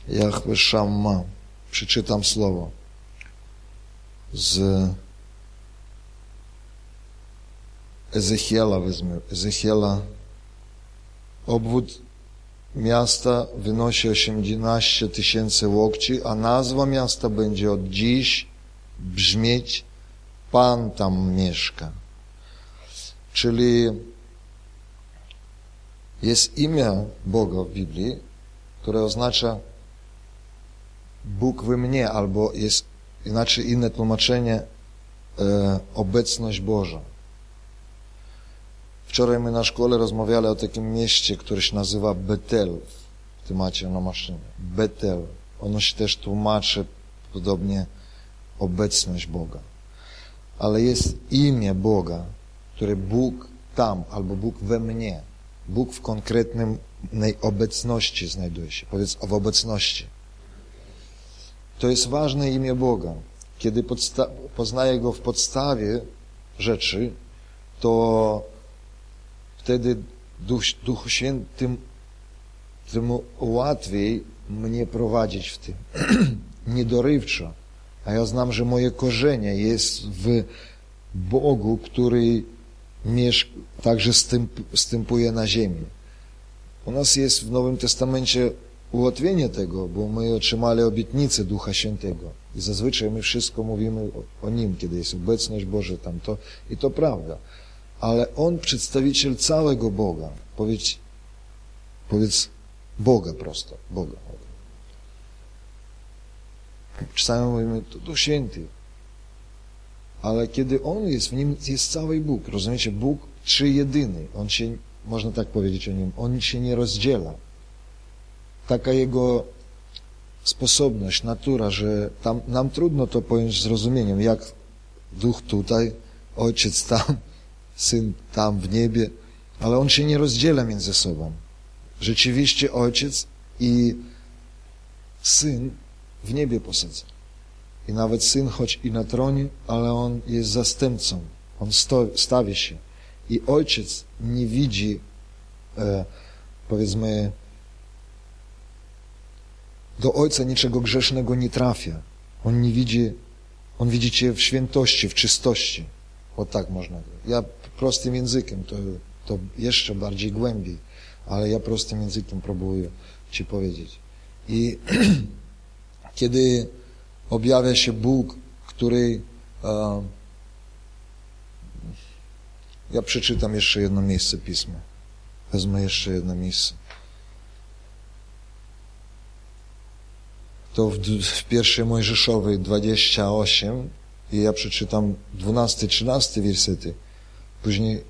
Jahwe Shamma. Przeczytam słowo z Ezechiela wezmę. Ezechiela obwód miasta wynosi 18 tysięcy łokci, a nazwa miasta będzie od dziś brzmieć Pan tam mieszka. Czyli jest imię Boga w Biblii, które oznacza Bóg we mnie, albo jest inaczej inne tłumaczenie e, obecność Boża. Wczoraj my na szkole rozmawiali o takim mieście, które się nazywa Betel w temacie na maszynie. Betel. Ono się też tłumaczy podobnie obecność Boga. Ale jest imię Boga, które Bóg tam, albo Bóg we mnie. Bóg w konkretnej obecności znajduje się. Powiedz w obecności. To jest ważne imię Boga. Kiedy poznaję Go w podstawie rzeczy, to wtedy Duch, Duchu Świętym temu łatwiej mnie prowadzić w tym. [CLEARS THROAT] Niedorywczo. A ja znam, że moje korzenie jest w Bogu, który także stępuje na ziemi. U nas jest w Nowym Testamencie ułatwienie tego, bo my otrzymali obietnicę Ducha Świętego. I zazwyczaj my wszystko mówimy o, Nim, kiedy jest obecność Boża tam to i to prawda. Ale On przedstawiciel całego Boga. Powiedz, powiedz Boga prosto, Boga. Czasami mówimy, to Duch Święty. Ale kiedy On jest, w Nim jest cały Bóg. Rozumiecie? Bóg trzy jedyny. On się, można tak powiedzieć o Nim, On się nie rozdziela. Taka Jego sposobność, natura, że tam, nam trudno to pojąć zrozumieniem, jak Duch tutaj, Ojciec tam, Syn tam w niebie, ale On się nie rozdziela między sobą. Rzeczywiście Ojciec i Syn w niebie posadza. I nawet Syn, choć i na tronie, ale On jest zastępcą. On sto, stawi się. I Ojciec nie widzi, e, powiedzmy, do Ojca niczego grzesznego nie trafia. On nie widzi, On widzi Cię w świętości, w czystości. O tak można. Ja prostym językiem, to, to jeszcze bardziej głębiej, ale ja prostym językiem próbuję Ci powiedzieć. I [CLEARS THROAT] kiedy objawia się Bóg, który... Ja przeczytam jeszcze jedno miejsce Pisma. Wezmę jeszcze jedno miejsce. To w, w pierwszej Mojżeszowej 28 i ja przeczytam 12-13 wersety, później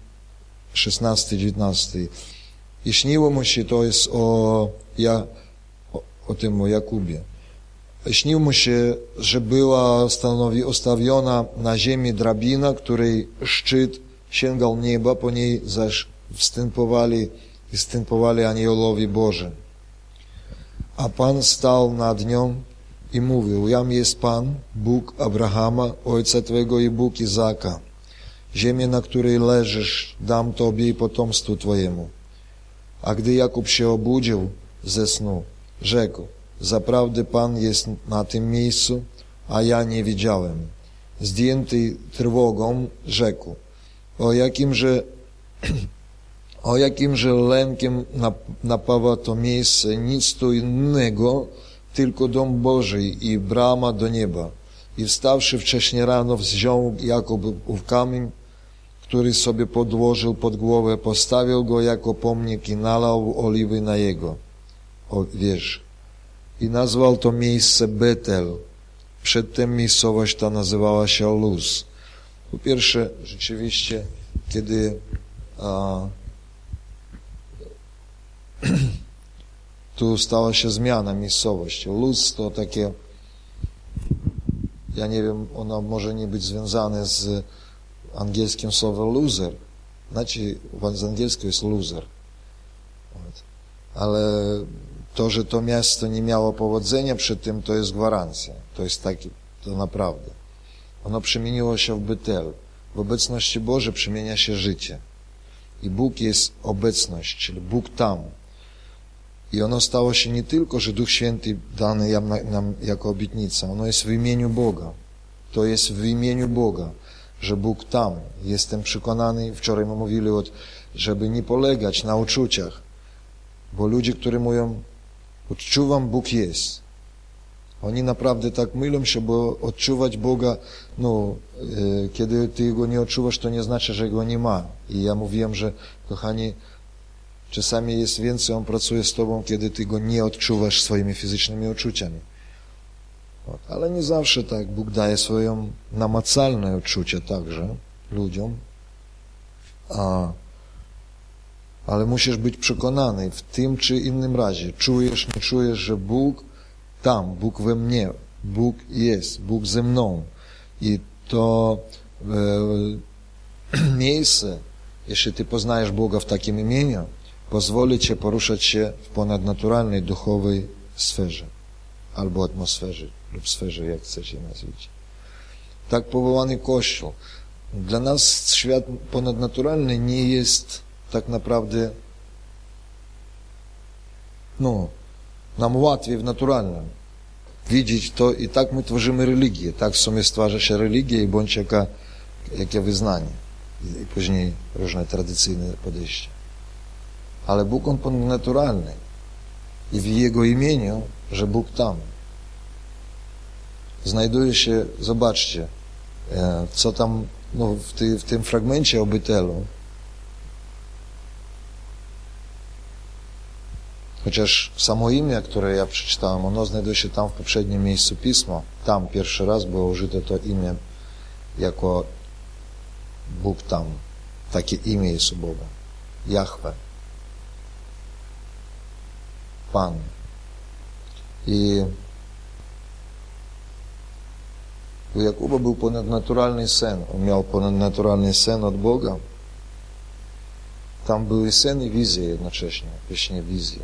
16-19. I śniło mu się, to jest o, ja, o, o tym, o Jakubie. Śnił mu się, że była stanowi, ustawiona na ziemi drabina, której szczyt sięgał nieba, po niej zaś wstępowali i wstępowali aniołowie Boże. A Pan stał nad nią i mówił, jam jest Pan, Bóg Abrahama, ojca Twego i Bóg Izaka. Ziemię, na której leżysz, dam Tobie i potomstwu Twojemu. A gdy Jakub się obudził ze snu, rzekł, Zaprawdę Pan jest na tym miejscu, a ja nie widziałem. Zdjęty trwogą rzekł, o jakimże, [CLEARS THROAT] o jakimże lękiem napawa to miejsce, nic tu innego, tylko dom Boży i brama do nieba. I wstawszy wcześnie rano, wziął Jakub ów kamień, który sobie podłożył pod głowę, postawił go jako pomnik i nalał oliwy na jego wierzch i nazwał to miejsce Betel. Przedtem miejscowość ta nazywała się Luz. Po pierwsze, rzeczywiście, kiedy a, [CLEARS THROAT] tu stała się zmiana miejscowości. Luz to takie, ja nie wiem, ona może nie być związane z angielskim słowem loser. Znaczy, z angielskiego jest loser. Ale to, że to miasto nie miało powodzenia przy tym, to jest gwarancja. To jest taki, to naprawdę. Ono przemieniło się w Betel. W obecności Boże przemienia się życie. I Bóg jest obecność, czyli Bóg tam. I ono stało się nie tylko, że Duch Święty dany nam jako obietnica, ono jest w imieniu Boga. To jest w imieniu Boga, że Bóg tam. Jestem przekonany, wczoraj my mówili, żeby nie polegać na uczuciach, Bo ludzie, którzy mówią, odczuwam, Bóg jest. Oni naprawdę tak mylą się, bo odczuwać Boga, no, e, kiedy ty Go nie odczuwasz, to nie znaczy, że Go nie ma. I ja mówiłem, że, kochani, czasami jest więcej, On pracuje z Tobą, kiedy Ty Go nie odczuwasz swoimi fizycznymi uczuciami. Ale nie zawsze tak. Bóg daje swoją namacalne uczucie także ludziom. A, ale musisz być przekonany w tym czy innym razie. Czujesz, nie czujesz, że Bóg tam, Bóg we mnie, Bóg jest, Bóg ze mną. I to e, [CLEARS THROAT] miejsce, jeśli Ty poznajesz Boga w takim imieniu, pozwoli Ci poruszać się w ponadnaturalnej, duchowej sferze albo atmosferze lub sferze, jak chcecie nazwać. Tak powołany Kościół. Dla nas świat ponadnaturalny nie jest tak naprawdę no, nam łatwiej w naturalnym widzieć to i tak my tworzymy religię. Tak w sumie stwarza się religia i bądź jaka, jakie wyznanie. I później różne tradycyjne podejścia. Ale Bóg On ponadnaturalny. I w Jego imieniu, że Bóg tam znajduje się, zobaczcie, e, co tam no, w, ty, w tym fragmencie o Bytelu. Chociaż samo imię, które ja przeczytałem, ono znajduje się tam w poprzednim miejscu Pisma. Tam pierwszy raz było użyte to imię jako Bóg tam. Takie imię jest u Boga. Jahwe. Pan. I u Jakuba był ponadnaturalny sen. On miał ponadnaturalny sen od Boga. Tam były sen i wizje jednocześnie. Właśnie wizje.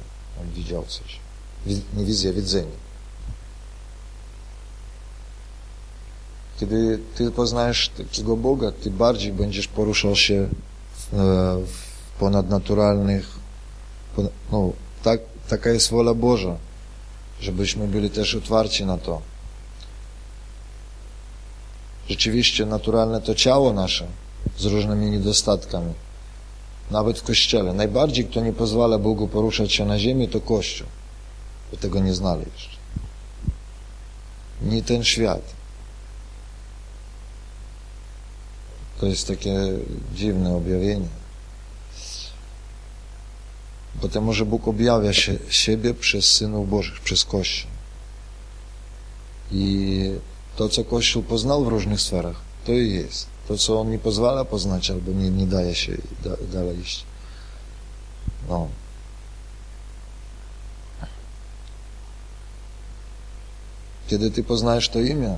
Widział coś. Nie wizja, widzenie. Kiedy Ty poznajesz takiego Boga, Ty bardziej będziesz poruszał się w, w ponadnaturalnych, no, tak, taka jest wola Boża, żebyśmy byli też otwarci na to. Rzeczywiście naturalne to ciało nasze z różnymi niedostatkami. Nawet w Kościele. Najbardziej, kto nie pozwala Bogu poruszać się na ziemi, to Kościół. Bo tego nie znali jeszcze. Nie ten świat. To jest takie dziwne objawienie. Potem może Bóg objawia się, siebie przez synów Bożych, przez Kościół. I to, co Kościół poznał w różnych sferach, to i jest. To, co on nie pozwala poznać, albo nie, nie daje się da, dalej iść. No. Kiedy ty poznajesz to imię,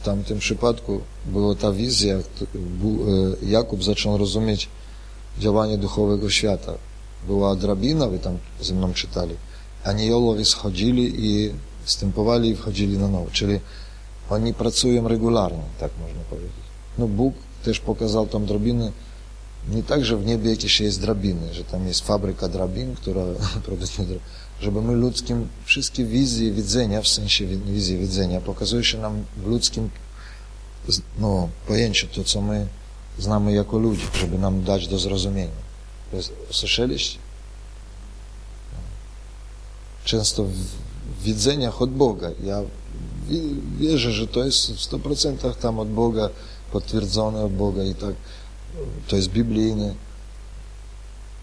w tamtym przypadku była ta wizja, e, Jakub zaczął rozumieć działanie duchowego świata. Była drabina, wy tam ze mną czytali. Aniołowie schodzili i wstępowali i wchodzili na nowo. Czyli oni pracują regularnie, tak można powiedzieć. No Bóg też pokazał tą drabinę, nie tak, że w niebie jakieś jest drabiny, że tam jest fabryka drabin, która [LAUGHS] produkuje żeby my ludzkim, wszystkie wizje widzenia, w sensie wizji widzenia, pokazuje się nam w ludzkim no, pojęciu, to co my znamy jako ludzie, żeby nam dać do zrozumienia. Słyszeliście? Często widzeniach od Boga. Ja wierzę, że to jest w 100% tam od Boga, potwierdzone od Boga i tak, to jest biblijne.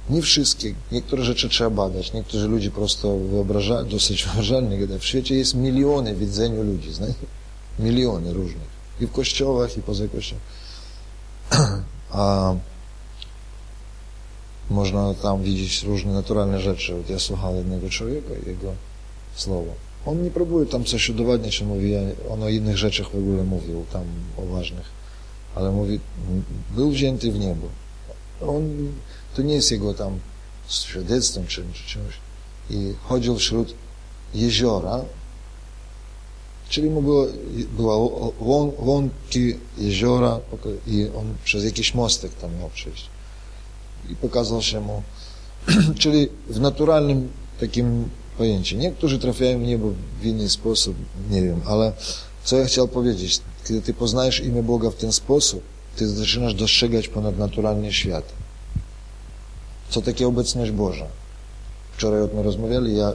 Nie wszystkie. Niektóre rzeczy trzeba badać. Niektórzy ludzie prosto wyobrażają, dosyć [LAUGHS] wyobrażalnie. W świecie jest miliony widzeniu ludzi, znacie? Miliony różnych. I w kościołach, i poza kościołem. [CLEARS THROAT] A można tam widzieć różne naturalne rzeczy. Ja słuchałem jednego człowieka, jego słowo. On nie próbuje tam coś udowadniać, on mówi, on o innych rzeczach w ogóle mówił, tam o ważnych, ale mówi, był wzięty w niebo. On, to nie jest jego tam świadectwem czy, czy czymś. I chodził wśród jeziora, czyli mu było, była łą, łąki jeziora i on przez jakiś mostek tam miał przejść. I pokazał się mu, [CLEARS THROAT] czyli w naturalnym takim pojęcie. Niektórzy trafiają w niebo w inny sposób, nie wiem, ale co ja chciał powiedzieć, kiedy ty poznajesz imię Boga w ten sposób, ty zaczynasz dostrzegać ponadnaturalny świat. Co takie obecność Boża? wczoraj o tym rozmawiali, ja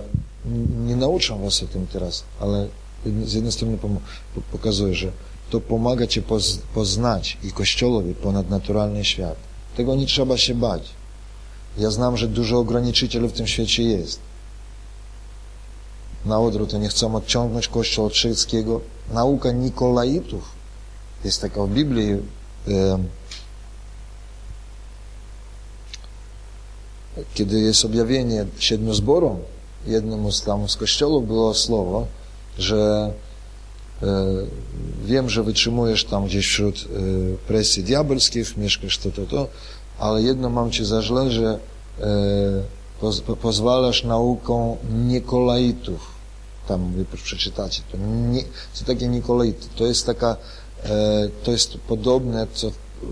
nie nauczam was o tym teraz, ale z jednej strony pokazuję, że to pomaga ci poznać i Kościołowi ponadnaturalny świat. Tego nie trzeba się bać. Ja znam, że dużo ograniczycieli w tym świecie jest. Na odwrót, nie chcą odciągnąć Kościół od wszystkiego. Nauka Nikolaitów jest taka w Biblii. Kiedy jest objawienie siedmiu zborom, jednemu z tam z kościołów było słowo, że e, wiem, że wytrzymujesz tam gdzieś wśród e, presji diabelskich, mieszkasz to, to, to, ale jedno mam ci za źle, że e, poz, pozwalasz nauką Nikolaitów. Tam przeczytacie. To, nie, co takie Nikolaity? To jest taka, e, to jest podobne, co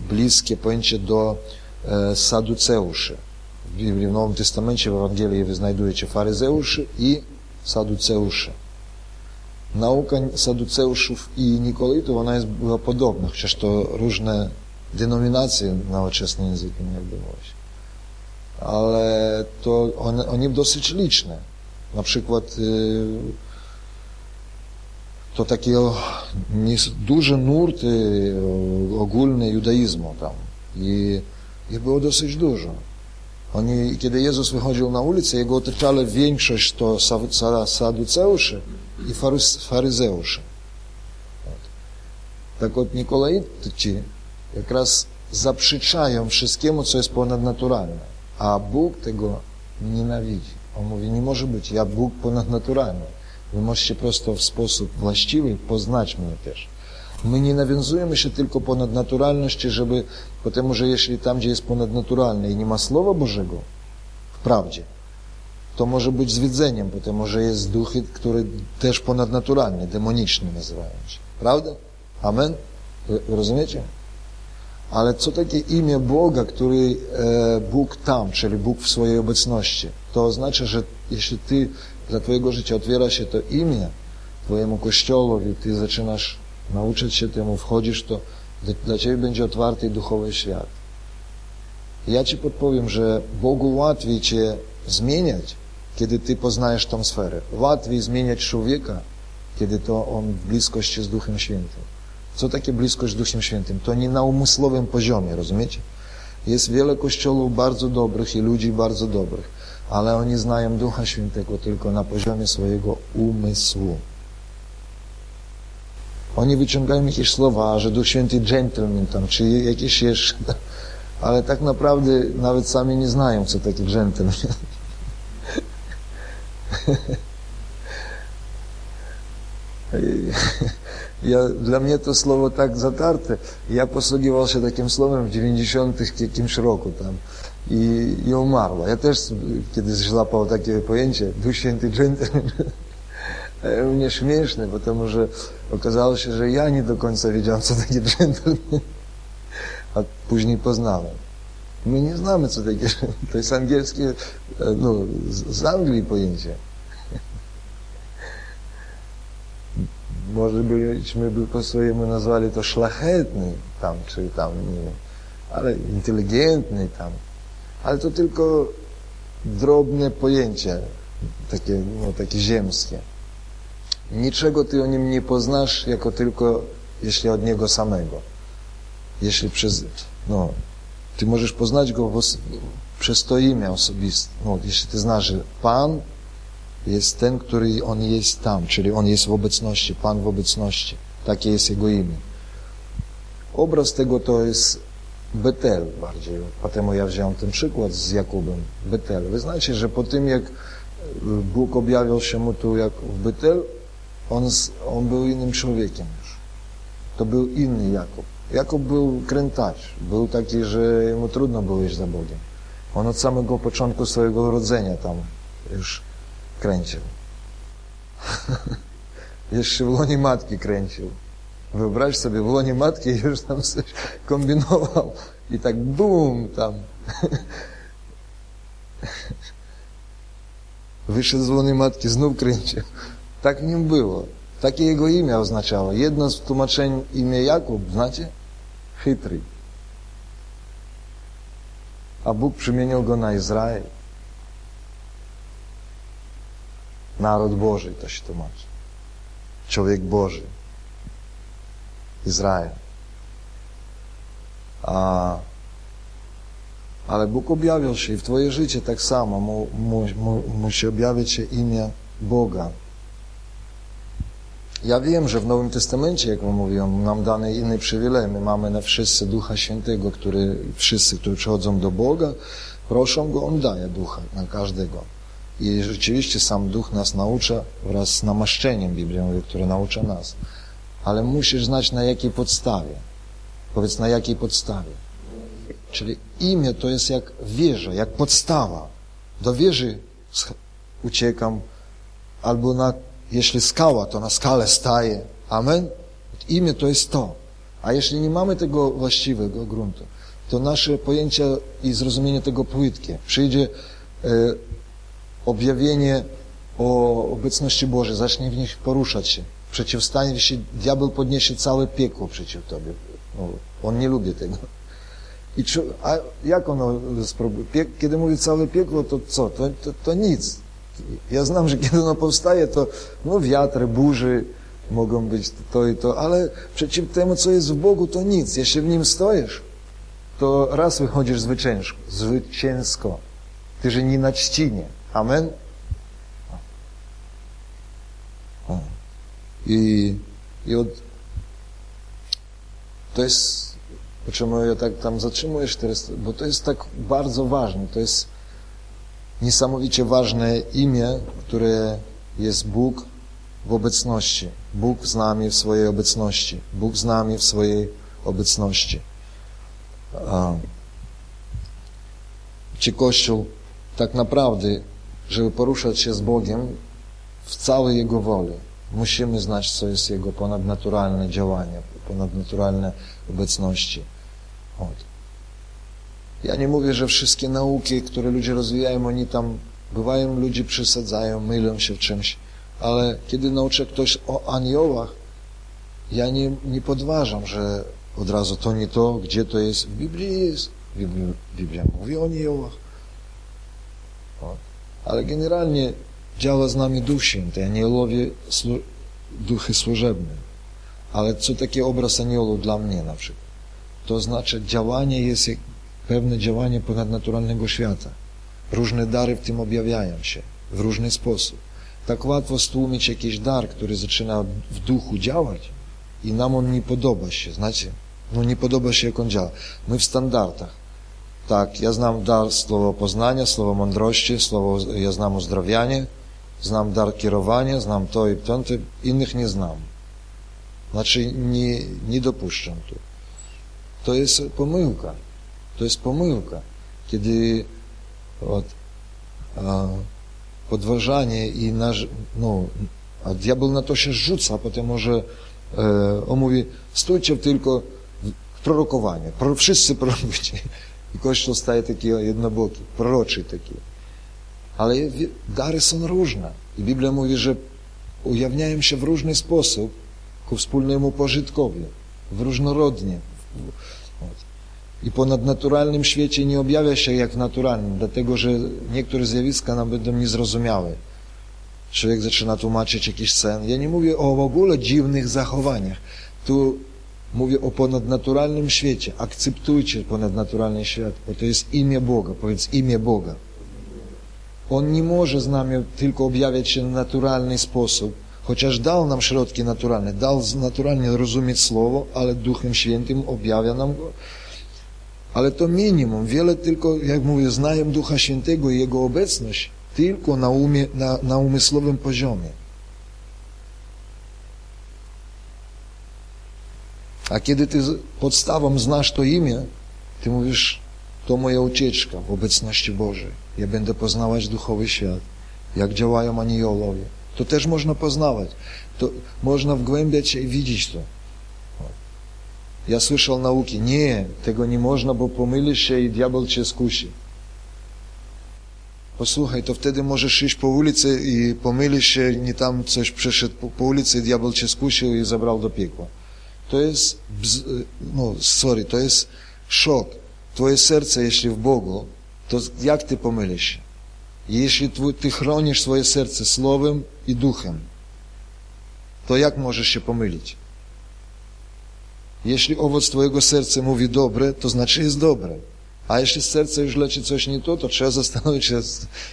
bliskie pojęcie do e, saduceuszy. W Biblii, w Nowym Testamencie, w Ewangelii wy znajdujecie faryzeuszy i saduceuszy. Nauka saduceuszów i Nikolaitów, ona jest, była podobna, chociaż to różne denominacje nowoczesnym językiem, jakby mówić. Ale to one, oni dosyć liczne. Na przykład y, to takie duże nurty ogólne judaizmu tam. I ich było dosyć dużo. Oni, kiedy Jezus wychodził na ulicę, jego otaczała większość to saduceuszy i faryzeuszy. Tak od Nikolaici jak raz zaprzeczają wszystkiemu, co jest ponadnaturalne. A Bóg tego nienawidzi. On mówi, nie może być, ja Bóg ponadnaturalny. Wy możecie prosto w sposób właściwy poznać mnie też. My nie nawiązujemy się tylko ponadnaturalności, żeby, потому że jeśli tam, gdzie jest ponadnaturalne i nie ma Słowa Bożego w prawdzie, to może być zwiedzeniem, потому że jest duchy, które też ponadnaturalne, demoniczne nazywają się. Prawda? Amen? Rozumiecie? Ale co takie imię Boga, który e, Bóg tam, czyli Bóg w swojej obecności? To oznacza, że jeśli ty dla twojego życia otwiera się to imię twojemu kościołowi, ty zaczynasz nauczyć się temu, wchodzisz, to dla ciebie będzie otwarty duchowy świat. Ja ci podpowiem, że Bogu łatwiej cię zmieniać, kiedy ty poznajesz tą sferę. Łatwiej zmieniać człowieka, kiedy to on w bliskości z Duchem Świętym. Co takie bliskość z Duchem Świętym? To nie na umysłowym poziomie, rozumiecie? Jest wiele kościołów bardzo dobrych i ludzi bardzo dobrych, ale oni znają Ducha Świętego tylko na poziomie swojego umysłu. Oni wyciągają jakieś słowa, że Duch Święty gentleman tam, czy jakieś jeszcze, [LAUGHS] ale tak naprawdę nawet sami nie znają, co taki gentleman. [LAUGHS] Ja, dla mnie to słowo tak zatarte. Ja posługiwał się takim słowem w 90 jakimś roku tam i, i umarła. Ja też kiedyś złapał takie pojęcie, Duch Święty Dżentelmen. Mnie śmieszne, bo to może okazało się, że ja nie do końca wiedziałem, co takie dżentelmen, a później poznałem. My nie znamy, co takie, to jest angielskie, no, z Anglii pojęcie. Może byśmy by po swojemu nazwali to szlachetny tam, czy tam, nie wiem, ale inteligentny tam. Ale to tylko drobne pojęcie, takie, no, takie ziemskie. Niczego ty o nim nie poznasz, jako tylko jeśli od niego samego. Jeśli przez, no, ty możesz poznać go przez to imię osobiste. No, jeśli ty znasz, że Pan jest ten, który On jest tam, czyli On jest w obecności, Pan w obecności. Takie jest Jego imię. Obraz tego to jest Betel bardziej. Potem ja wziąłem ten przykład z Jakubem. Betel. Wy znacie, że po tym jak Bóg objawiał się mu tu jak w Betel, on, on był innym człowiekiem już. To był inny Jakub. Jakub był krętacz. Był taki, że mu trudno było iść za Bogiem. On od samego początku swojego urodzenia tam już kręcił. Jeszcze w łonie matki kręcił. Wyobraź sobie, w łonie matki już tam coś kombinował i tak bum tam. Wyszedł z łony matki, znów kręcił. Tak nim było. Takie jego imię oznaczało. Jedno z tłumaczeń imię Jakub, znacie? Chytry. A Bóg przemienił go na Izrael. Naród Boży to się tłumaczy. Człowiek Boży. Izrael. A, ale Bóg objawił się i w Twoje życie tak samo mu, mu, mu, musi objawić się imię Boga. Ja wiem, że w Nowym Testamencie, jak Wam mówiłem, nam dane inny przywilej. My mamy na wszyscy Ducha Świętego, który, wszyscy, którzy przychodzą do Boga, proszą Go, On daje Ducha na każdego. I rzeczywiście sam Duch nas naucza wraz z namaszczeniem, Biblia które naucza nas. Ale musisz znać na jakiej podstawie. Powiedz, na jakiej podstawie. Czyli imię to jest jak wieża, jak podstawa. Do wieży uciekam, albo na, jeśli skała, to na skale staję. Amen? Imię to jest to. A jeśli nie mamy tego właściwego gruntu, to nasze pojęcia i zrozumienie tego płytkie. Przyjdzie e, objawienie o obecności Bożej, zacznie w nich poruszać się. Przeciwstanie się, diabeł podniesie całe piekło przeciw Tobie. No, on nie lubi tego. I czy, a jak ono spróbuje? Kiedy mówi całe piekło, to co? To, to, to nic. Ja znam, że kiedy ono powstaje, to no, wiatry, burzy mogą być to i to, ale przeciw temu, co jest w Bogu, to nic. Jeśli w Nim stoisz, to raz wychodzisz zwycięsko. zwycięsko. Ty, że nie na trzcinie. Amen? I, i od, to jest, czemu ja tak tam zatrzymuję się teraz, bo to jest tak bardzo ważne, to jest niesamowicie ważne imię, które jest Bóg w obecności. Bóg z nami w swojej obecności. Bóg z nami w swojej obecności. Czy Kościół tak naprawdę, żeby poruszać się z Bogiem w całej Jego woli, musimy znać, co jest Jego ponadnaturalne działanie, ponadnaturalne obecności. Od. Ja nie mówię, że wszystkie nauki, które ludzie rozwijają, oni tam, bywają, ludzie przesadzają, mylą się w czymś, ale kiedy nauczę ktoś o aniołach, ja nie, nie podważam, że od razu to nie to, gdzie to jest. W Biblii jest. Biblia, Biblia mówi o aniołach. Ale generalnie działa z nami Duch Święty, aniołowie, duchy służebne. Ale co taki obraz aniołów dla mnie na przykład? To znaczy działanie jest pewne działanie ponadnaturalnego świata. Różne dary w tym objawiają się w różny sposób. Tak łatwo stłumić jakiś dar, który zaczyna w duchu działać i nam on nie podoba się, znacie? No nie podoba się, jak on działa. My w standardach. Tak, ja znam dar słowo poznania, słowo mądrości, słowo, ja znam uzdrawianie, znam dar kierowania, znam to i to, innych nie znam. Znaczy nie, nie dopuszczam tu. To jest pomyłka. To jest pomyłka. Kiedy a, podważanie i nasz, no, a diabeł na to się rzuca, potem może e, on mówi, stójcie tylko w prorokowanie. Pro, wszyscy prorokujcie. I Kościół staje taki jednoboki, proroczy taki. Ale dary są różne. I Biblia mówi, że ujawniają się w różny sposób ku wspólnemu pożytkowi, w różnorodnie. I po nadnaturalnym świecie nie objawia się jak w naturalnym, dlatego że niektóre zjawiska nam będą niezrozumiałe. Człowiek zaczyna tłumaczyć jakiś sen. Ja nie mówię o w ogóle dziwnych zachowaniach. Tu mówię o ponadnaturalnym świecie. Akceptujcie ponadnaturalny świat, bo to jest imię Boga. Powiedz imię Boga. On nie może z nami tylko objawiać się w naturalny sposób, chociaż dał nam środki naturalne, dał naturalnie rozumieć Słowo, ale Duchem Świętym objawia nam go. Ale to minimum. Wiele tylko, jak mówię, znają Ducha Świętego i Jego obecność tylko na, umie, na, na umysłowym poziomie. A kiedy ty podstawą znasz to imię, ty mówisz, to moja ucieczka w obecności Bożej. Ja będę poznawać duchowy świat, jak działają aniołowie. To też można poznawać. To można wgłębiać się i widzieć to. Ja słyszał nauki, nie, tego nie można, bo pomylisz się i diabeł cię skusi. Posłuchaj, to wtedy możesz iść po ulicy i pomylisz się, nie tam coś przeszedł po, po ulicy diabeł cię skusił i zabrał do piekła. To jest, no sorry, to jest szok. Twoje serce, jeśli w Bogu, to jak ty pomylisz się? Jeśli ty chronisz swoje serce słowem i duchem, to jak możesz się pomylić? Jeśli owoc twojego serca mówi dobre, to znaczy jest dobre. A jeśli serce już leci coś nie to, to trzeba [LAUGHS] zastanowić się,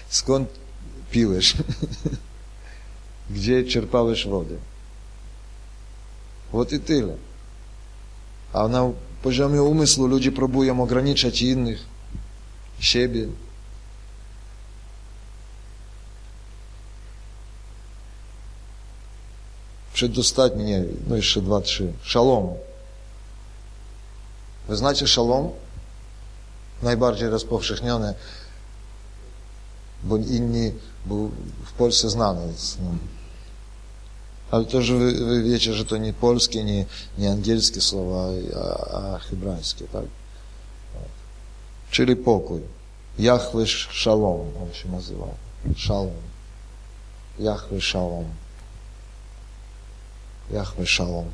skąd piłeś, [LAUGHS] gdzie czerpałeś wodę. Вот i tyle. A na poziomie umysłu ludzie próbują ograniczać innych, siebie. Przedostatni, nie, no jeszcze dwa, trzy. Szalom. Wy znacie szalom? Najbardziej rozpowszechnione, bo inni, bo w Polsce znane jest. Ale to, że wy, wy, wiecie, że to nie polskie, nie, nie angielskie słowa, a, a hebrajskie, tak? Czyli pokój. Jahwe Shalom, on się nazywał. Shalom. Jahwe Shalom. Jahwe Shalom.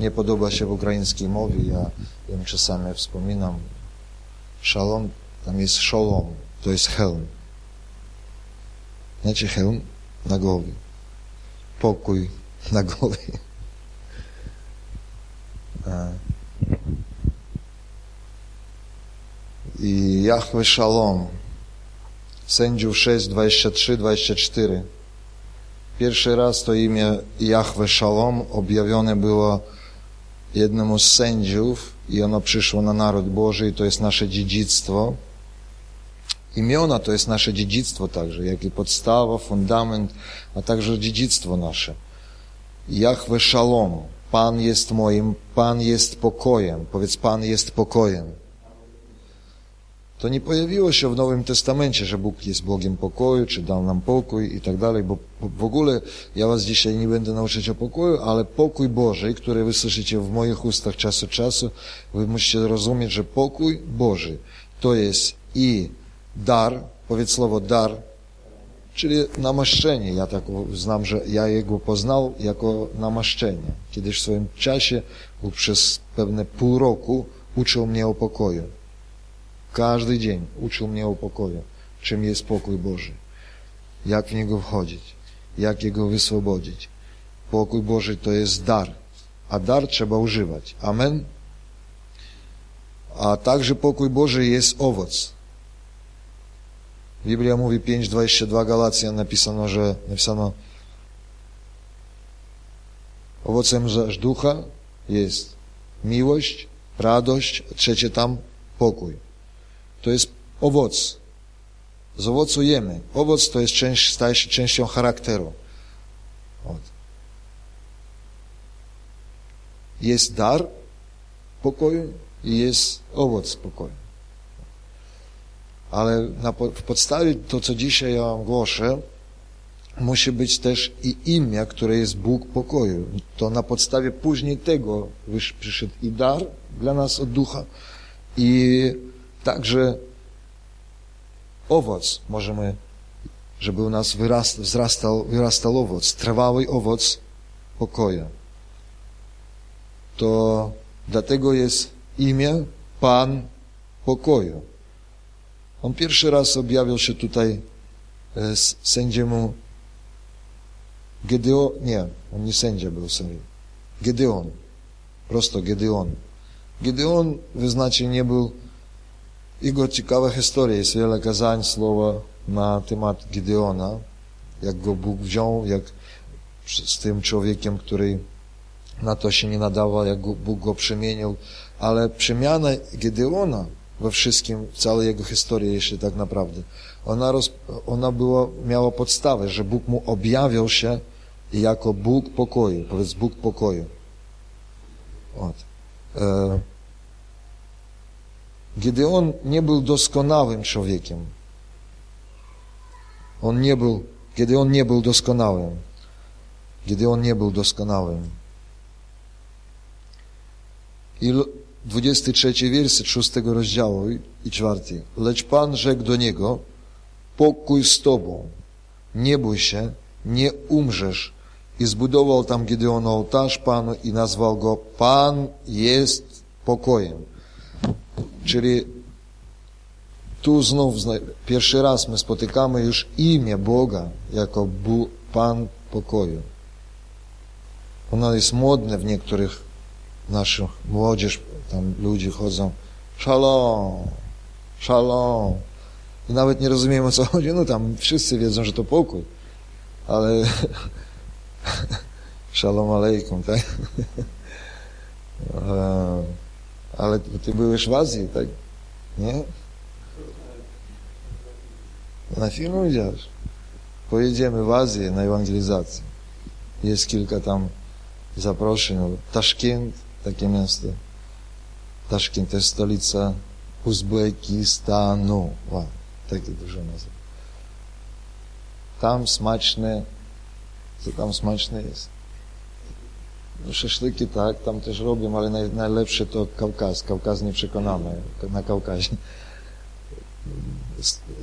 Nie podoba się w ukraińskiej mowie, ja ją czasami wspominam. Shalom, tam jest Shalom, to jest helm. Znaczy hełm na głowie. Pokój na głowie. I Jahwe Shalom. Sędziów 6, 23, 24. Pierwszy raz to imię Jahwe Shalom objawione było jednemu z sędziów i ono przyszło na naród Boży i to jest nasze dziedzictwo. Imiona to jest nasze dziedzictwo także, jak i podstawa, fundament, a także dziedzictwo nasze. Jahwe Shalom. Pan jest moim, Pan jest pokojem. Powiedz, Pan jest pokojem. To nie pojawiło się w Nowym Testamencie, że Bóg jest Bogiem pokoju, czy dał nam pokój i tak dalej, bo w ogóle ja was dzisiaj nie będę nauczyć o pokoju, ale pokój Boży, który wy słyszycie w moich ustach czas od czasu, wy musicie rozumieć, że pokój Boży to jest i dar, powiedz słowo dar, czyli namaszczenie. Ja tak znam, że ja jego poznał jako namaszczenie. Kiedyś w swoim czasie, bo przez pewne pół roku uczył mnie o pokoju. Każdy dzień uczył mnie o pokoju. Czym jest pokój Boży. Jak w niego wchodzić. Jak jego wyswobodzić. Pokój Boży to jest dar. A dar trzeba używać. Amen. A także pokój Boży jest owoc. Biblia mówi 5:22 Galacjan napisano, że napisano owocem zaś ducha jest miłość, radość, trzecie tam pokój. To jest owoc. Z owocu jemy. Owoc to jest część, staje się częścią charakteru. Od. Jest dar pokoju i jest owoc pokoju ale na, w podstawie to, co dzisiaj ja wam głoszę, musi być też i imię, które jest Bóg pokoju. To na podstawie później tego przyszedł i dar dla nas od ducha i także owoc możemy, żeby u nas wzrastał, wyrastał owoc, trwały owoc pokoju. To dlatego jest imię Pan pokoju. On pierwszy raz objawił się tutaj e, sędziemu Gedeon, nie, on nie sędzia był, sorry. Gedeon, prosto Gedeon. Gedeon, wy znacie, nie był, jego ciekawa historia, jest wiele kazań, słowa na temat Gedeona, jak go Bóg wziął, jak z tym człowiekiem, który na to się nie nadawał, jak Bóg go przemienił, ale przemiana Gedeona we wszystkim, w całej jego historii, jeśli tak naprawdę. Ona, roz, ona była, miała podstawę, że Bóg mu objawiał się jako Bóg pokoju, powiedz Bóg pokoju. Od. E, Gideon nie był doskonałym człowiekiem. On nie był, Gideon nie był doskonałym. Gideon nie był doskonałym. I 23 wiersz 6 rozdziału i 4. Lecz Pan rzekł do niego, pokój z Tobą, nie bój się, nie umrzesz. I zbudował tam Gideon ołtarz Panu i nazwał go Pan jest pokojem. Czyli tu znów pierwszy raz my spotykamy już imię Boga jako Pan pokoju. Ono jest modne w niektórych naszych młodzież, tam ludzie chodzą szalom, szalom. I nawet nie rozumiem o co chodzi. No tam wszyscy wiedzą, że to pokój. Ale [LAUGHS] szalom alejkum, tak? [LAUGHS] Ale ty byłeś w Azji, tak? Nie? Na film widziałeś? Pojedziemy w Azję na ewangelizację. Jest kilka tam zaproszeń. Taszkent, takie miasto. Taszkent jest stolica Uzbekistanu. Takie dużo nazwy. Tam smaczne, co tam smaczne jest? No, szaszłyki tak, tam też robią, ale naj, najlepsze to Kaukaz. Kaukaz nie przekonamy na Kaukazie.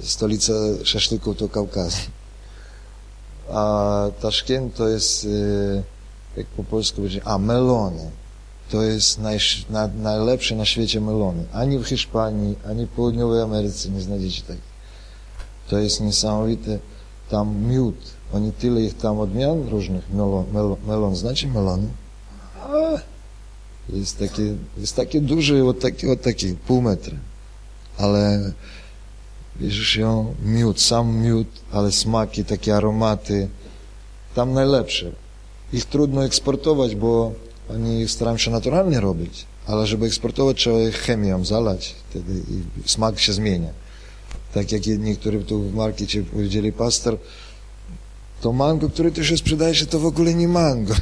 Stolica szaszłyków to Kaukaz. A Taszkent to jest, y, jak po polsku będzie, a melony. To jest naj, na, najlepsze na świecie melony. Ani w Hiszpanii, ani w Południowej Ameryce nie znajdziecie tak. To jest niesamowite. Tam miód. Oni tyle ich tam odmian różnych melon, melon, melon. znacie melony? Jest taki, jest taki duży, od taki, od taki, pół metra. Ale bierzesz ją, miód, sam miód, ale smaki, takie aromaty, tam najlepsze. Ich trudno eksportować, bo oni starają się naturalnie robić, ale żeby eksportować, trzeba ich chemią zalać, wtedy i smak się zmienia. Tak jak niektórzy tu w markecie powiedzieli, pastor, to mango, które tu się sprzedaje się, to w ogóle nie mango.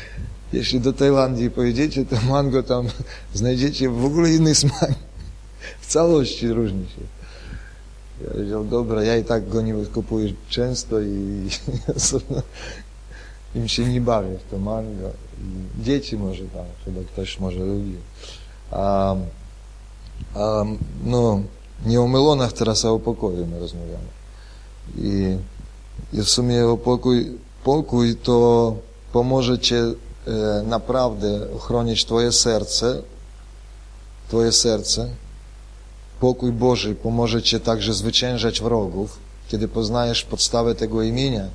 [LAUGHS] Jeśli do Tajlandii pojedziecie, to mango tam znajdziecie w ogóle inny smak. W całości różni się. Ja powiedział, dobra, ja i tak go nie kupuję często i [LAUGHS] im się nie bawię w to mango. Dzieci może tam, chyba ktoś może lubi. A, a, no, nie o melonach teraz, a o pokoju my rozmawiamy. I, i w sumie o pokój, pokój to pomoże Cię e, naprawdę ochronić Twoje serce, Twoje serce, Pokój Boży pomoże Cię także zwyciężać wrogów. Kiedy poznajesz podstawę tego imienia,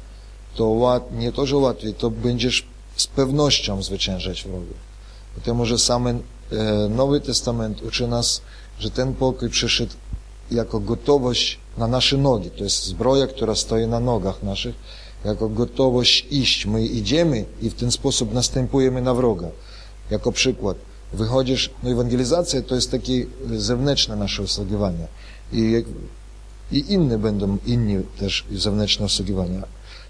to łat, nie to, że łatwiej, to będziesz z pewnością zwyciężać wrogów. Dlatego, że sam e, Nowy Testament uczy nas, że ten pokój przyszedł jako gotowość na nasze nogi. To jest zbroja, która stoi na nogach naszych, jako gotowość iść. My idziemy i w ten sposób następujemy na wroga. Jako przykład wychodzisz, no ewangelizacja to jest takie zewnętrzne nasze usługiwanie. I, i inne będą, inni też zewnętrzne usługiwania.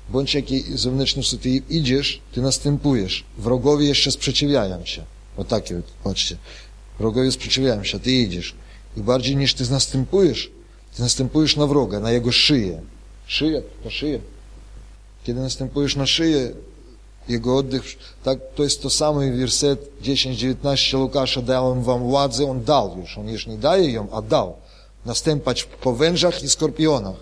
Bądź jaki zewnętrzny ty idziesz, ty następujesz. Wrogowie jeszcze sprzeciwiają się. O takie, patrzcie. Wrogowie sprzeciwiają się, ty idziesz. I bardziej niż ty następujesz, ty następujesz na wroga, na jego szyję. Szyję, to szyję. Kiedy następujesz na szyję, jego oddech, tak, to jest to samo werset 10-19 Łukasza, dałem wam władzę, on dał już, on już nie daje ją, a dał. Następać po wężach i skorpionach.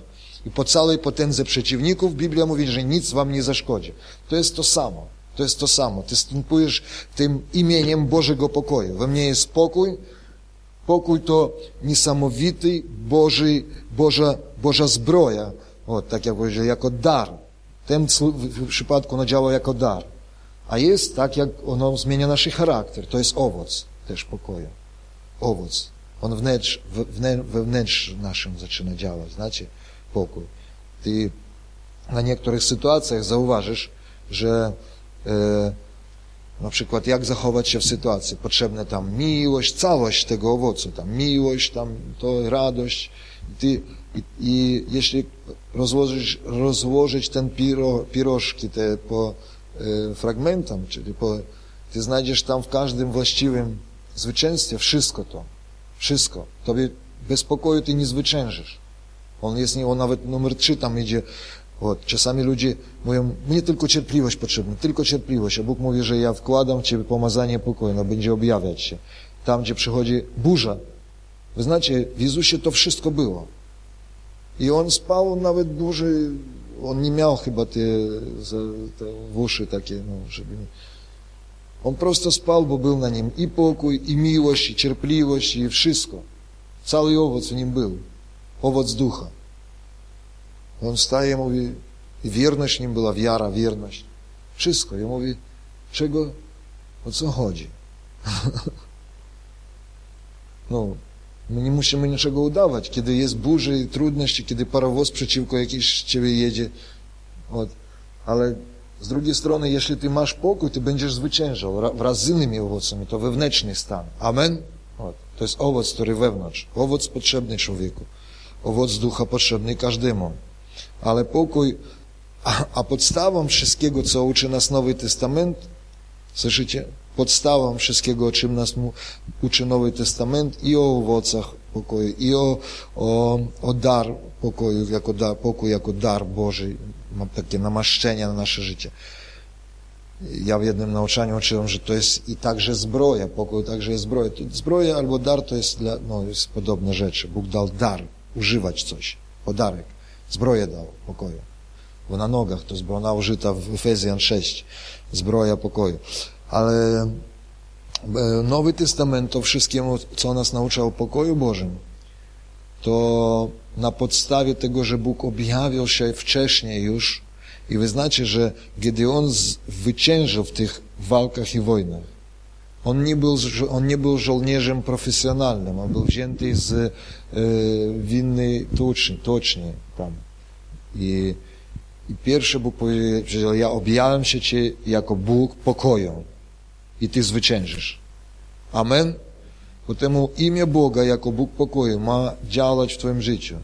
I po całej potędze przeciwników Biblia mówi, że nic wam nie zaszkodzi. To jest to samo. To jest to samo. Ty stępujesz tym imieniem Bożego pokoju. We mnie jest pokój. Pokój to niesamowity Boży, Boża, Boża zbroja. O, tak jak powiedział, jako dar tym w przypadku ono działa jako dar. A jest tak, jak ono zmienia nasz charakter. To jest owoc też pokoju. Owoc. On wnętrz, we wnętrzu naszym zaczyna działać. Znacie? Pokój. Ty na niektórych sytuacjach zauważysz, że e, na przykład jak zachować się w sytuacji. Potrzebna tam miłość, całość tego owocu. Tam miłość, tam to radość. Ty i, i jeśli rozłożyć, rozłożyć ten piro, pirożki te po e, fragmentom, czyli po, ty znajdziesz tam w każdym właściwym zwycięstwie wszystko to. Wszystko. Tobie bez pokoju ty nie zwyciężysz. On jest nie, on nawet numer trzy tam idzie. Вот. Czasami ludzie mówią, mnie tylko cierpliwość potrzebna, tylko cierpliwość. A Bóg mówi, że ja wkładam w ciebie pomazanie pokoju, no będzie objawiać się. Tam, gdzie przychodzi burza. Wy znacie, w Jezusie to wszystko było. I on spał nawet duży, on nie miał chyba te, te uszy takie, no, żeby... On prosto spał, bo był na nim i pokój, i miłość, i cierpliwość, i wszystko. Cały owoc w nim był. owoc ducha. On wstaje i mówi, i wierność nim była, wiara, wierność. Wszystko. I mówi, czego, o co chodzi? [LAUGHS] no, my nie musimy niczego udawać. Kiedy jest burza i trudności, kiedy parowóz przeciwko jakiejś ciebie jedzie, od, ale z drugiej strony, jeśli ty masz pokój, ty będziesz zwyciężał wraz z innymi owocami. To wewnętrzny stan. Amen? Od. To jest owoc, który wewnątrz. Owoc potrzebny człowieku. Owoc ducha potrzebny każdemu. Ale pokój, a, a podstawą wszystkiego, co uczy nas Nowy Testament, słyszycie? Podstawą wszystkiego, o czym nas uczy Nowy Testament i o owocach pokoju, i o, o, o dar pokoju, jako dar, pokój jako dar Boży, ma takie namaszczenia na nasze życie. Ja w jednym nauczaniu uczyłem, że to jest i także zbroja, pokój także jest zbroja. Zbroja albo dar to jest, dla, no, jest podobne rzeczy. Bóg dał dar, używać coś, podarek. Zbroję dał pokoju. Bo na nogach to zbrojna użyta w Efezjan 6, zbroja pokoju. Ale e, Nowy Testament to wszystkiemu, co nas naucza o pokoju Bożym, to na podstawie tego, że Bóg objawiał się wcześniej już i wy znacie, że gdy On zwyciężył w tych walkach i wojnach, on nie był, on nie był żołnierzem profesjonalnym, on był wzięty z e, winnej toczni, toczni tam. I, I pierwszy Bóg powiedział, ja objawiam się Ci jako Bóg pokoju i Ty zwyciężysz. Amen? Потому imię Boga jako Bóg pokoju ma działać w Twoim życiu.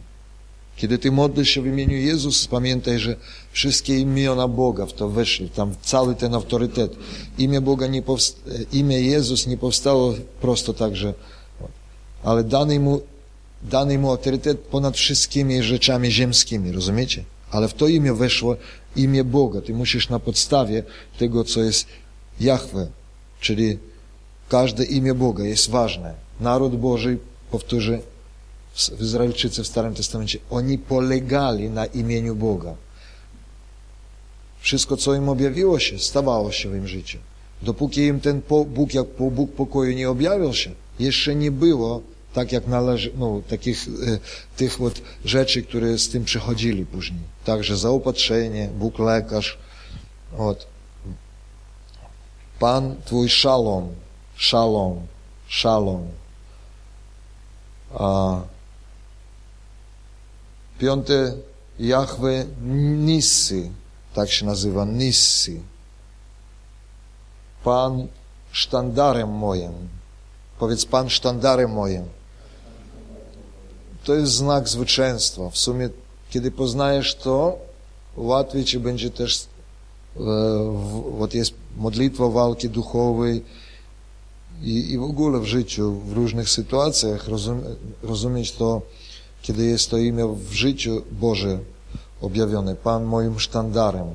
Kiedy Ty modlisz się w imieniu Jezus, pamiętaj, że wszystkie imiona Boga w to weszli, tam cały ten autorytet. Imię Boga nie imię Jezus nie powstało prosto tak, że ale dany mu, dany mu autorytet ponad wszystkimi rzeczami ziemskimi, rozumiecie? Ale w to imię weszło imię Boga. Ty musisz na podstawie tego, co jest Jahwe, czyli każde imię Boga jest ważne. Naród Boży, powtórzę, Izraelczycy w Starym Testamencie, oni polegali na imieniu Boga. Wszystko, co im objawiło się, stawało się w im życiu. Dopóki im ten Bóg, jak Bóg pokoju nie objawił się, jeszcze nie było tak, jak należy, no, takich e, tych вот rzeczy, które z tym przychodzili później. Także zaopatrzenie, Bóg lekarz, od. Pan Twój szalom, szalom, szalom. A piąte, Jahwe Nissi, tak się nazywa, Nissi. Pan sztandarem moim. Powiedz, Pan sztandarem moim. To jest znak zwycięstwa. W sumie, kiedy poznajesz to, łatwiej ci będzie też, e, вот jest modlitwa walki duchowej i, i w ogóle w życiu, w różnych sytuacjach rozum, rozumieć to, kiedy jest to imię w życiu Boże objawione. Pan moim sztandarem.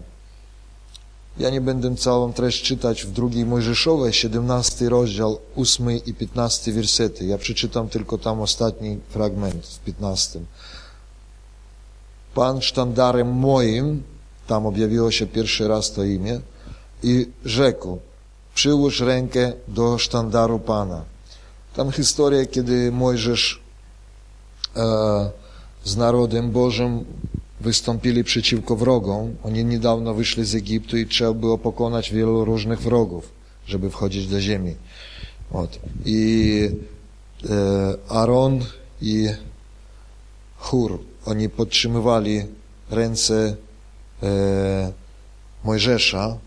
Ja nie będę całą treść czytać w drugiej Mojżeszowej, 17 rozdział, 8 i 15 wersety. Ja przeczytam tylko tam ostatni fragment w 15. Pan sztandarem moim, tam objawiło się pierwszy raz to imię, i rzekł, przyłóż rękę do sztandaru Pana. Tam historia, kiedy Mojżesz z narodem Bożym wystąpili przeciwko wrogom. Oni niedawno wyszli z Egiptu i trzeba było pokonać wielu różnych wrogów, żeby wchodzić do ziemi. Od. I e, Aaron i Hur, oni podtrzymywali ręce e, Mojżesza,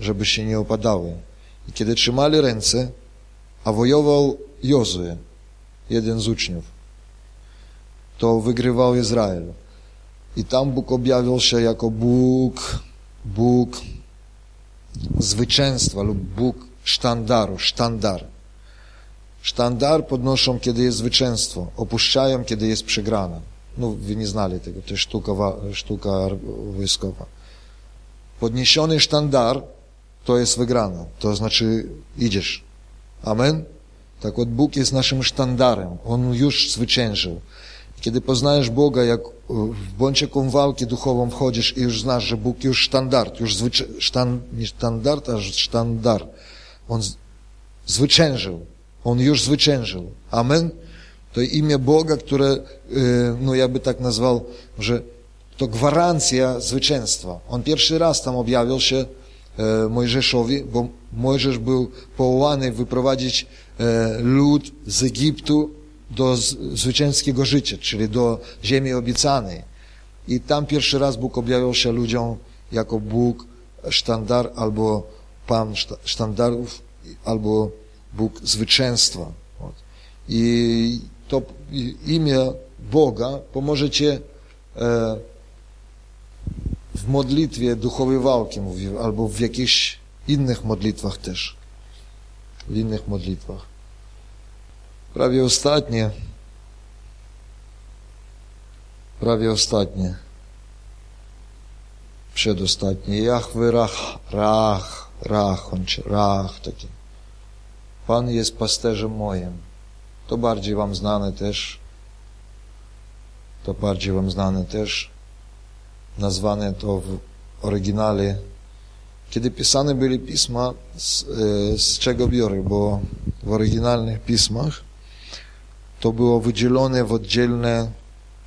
żeby się nie opadały. I kiedy trzymali ręce, a wojował Jozue, jeden z uczniów, to wygrywał Izrael. I tam Bóg objawił się jako Bóg, Bóg zwycięstwa lub Bóg sztandaru, sztandar. Sztandar podnoszą, kiedy jest zwycięstwo, opuszczają, kiedy jest przegrana. No, wy nie znali tego, to jest sztuka, sztuka wojskowa. Podniesiony sztandar to jest wygrana, to znaczy idziesz. Amen? Tak od Bóg jest naszym sztandarem, On już zwyciężył. Kiedy poznajesz Boga, jak w bądź jaką walkę duchową wchodzisz i już znasz, że Bóg już standard, już zwycz... Sztan... nie standard, a sztandar. On zwyciężył. On już zwyciężył. Amen? To imię Boga, które, no ja by tak nazwał, że to gwarancja zwycięstwa. On pierwszy raz tam objawił się Mojżeszowi, bo Mojżesz był powołany wyprowadzić lud z Egiptu do zwycięskiego życia, czyli do ziemi obiecanej. I tam pierwszy raz Bóg objawiał się ludziom jako Bóg sztandar albo Pan sztandarów, albo Bóg zwycięstwa. I to imię Boga pomoże Ci w modlitwie duchowej walki, albo w jakichś innych modlitwach też. W innych modlitwach. Prawie ostatnie, prawie ostatnie, przedostatnie, Jahwe Rach, Rach, Rach, on Rach taki. Pan jest pasterzem moim. To bardziej wam znane też, to bardziej wam znane też, nazwane to w oryginale. Kiedy pisane były pisma, z, z czego biorę, bo w oryginalnych pismach to było wydzielone w oddzielne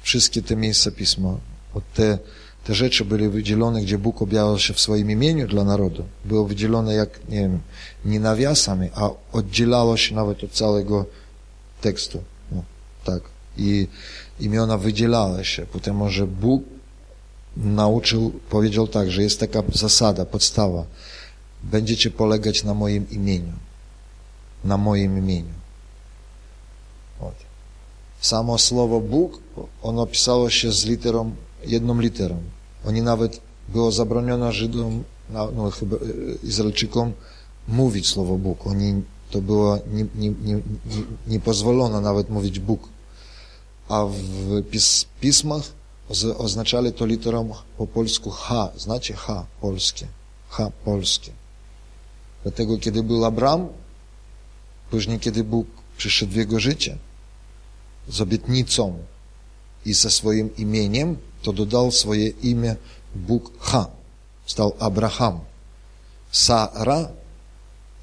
wszystkie te miejsca pisma. Te, te rzeczy były wydzielone, gdzie Bóg objawiał się w swoim imieniu dla narodu. Było wydzielone jak, nie wiem, nie nawiasami, a oddzielało się nawet od całego tekstu. No, tak. I imiona wydzielały się. Potem może Bóg nauczył, powiedział tak, że jest taka zasada, podstawa. Będziecie polegać na moim imieniu. Na moim imieniu. Samo słowo Bóg, ono pisało się z literą, jedną literą. Oni nawet, było zabronione Żydom, no chyba Izraelczykom mówić słowo Bóg. Oni, to było, nie, nie, nie, nie pozwolono nawet mówić Bóg. A w pis, pismach oznaczali to literą po polsku H. Znacie H polskie. H polskie. Dlatego kiedy był Abram, później kiedy Bóg przyszedł w jego życie, z obietnicą i ze swoim imieniem, to dodał swoje imię Bóg Ha. Stał Abraham. Sara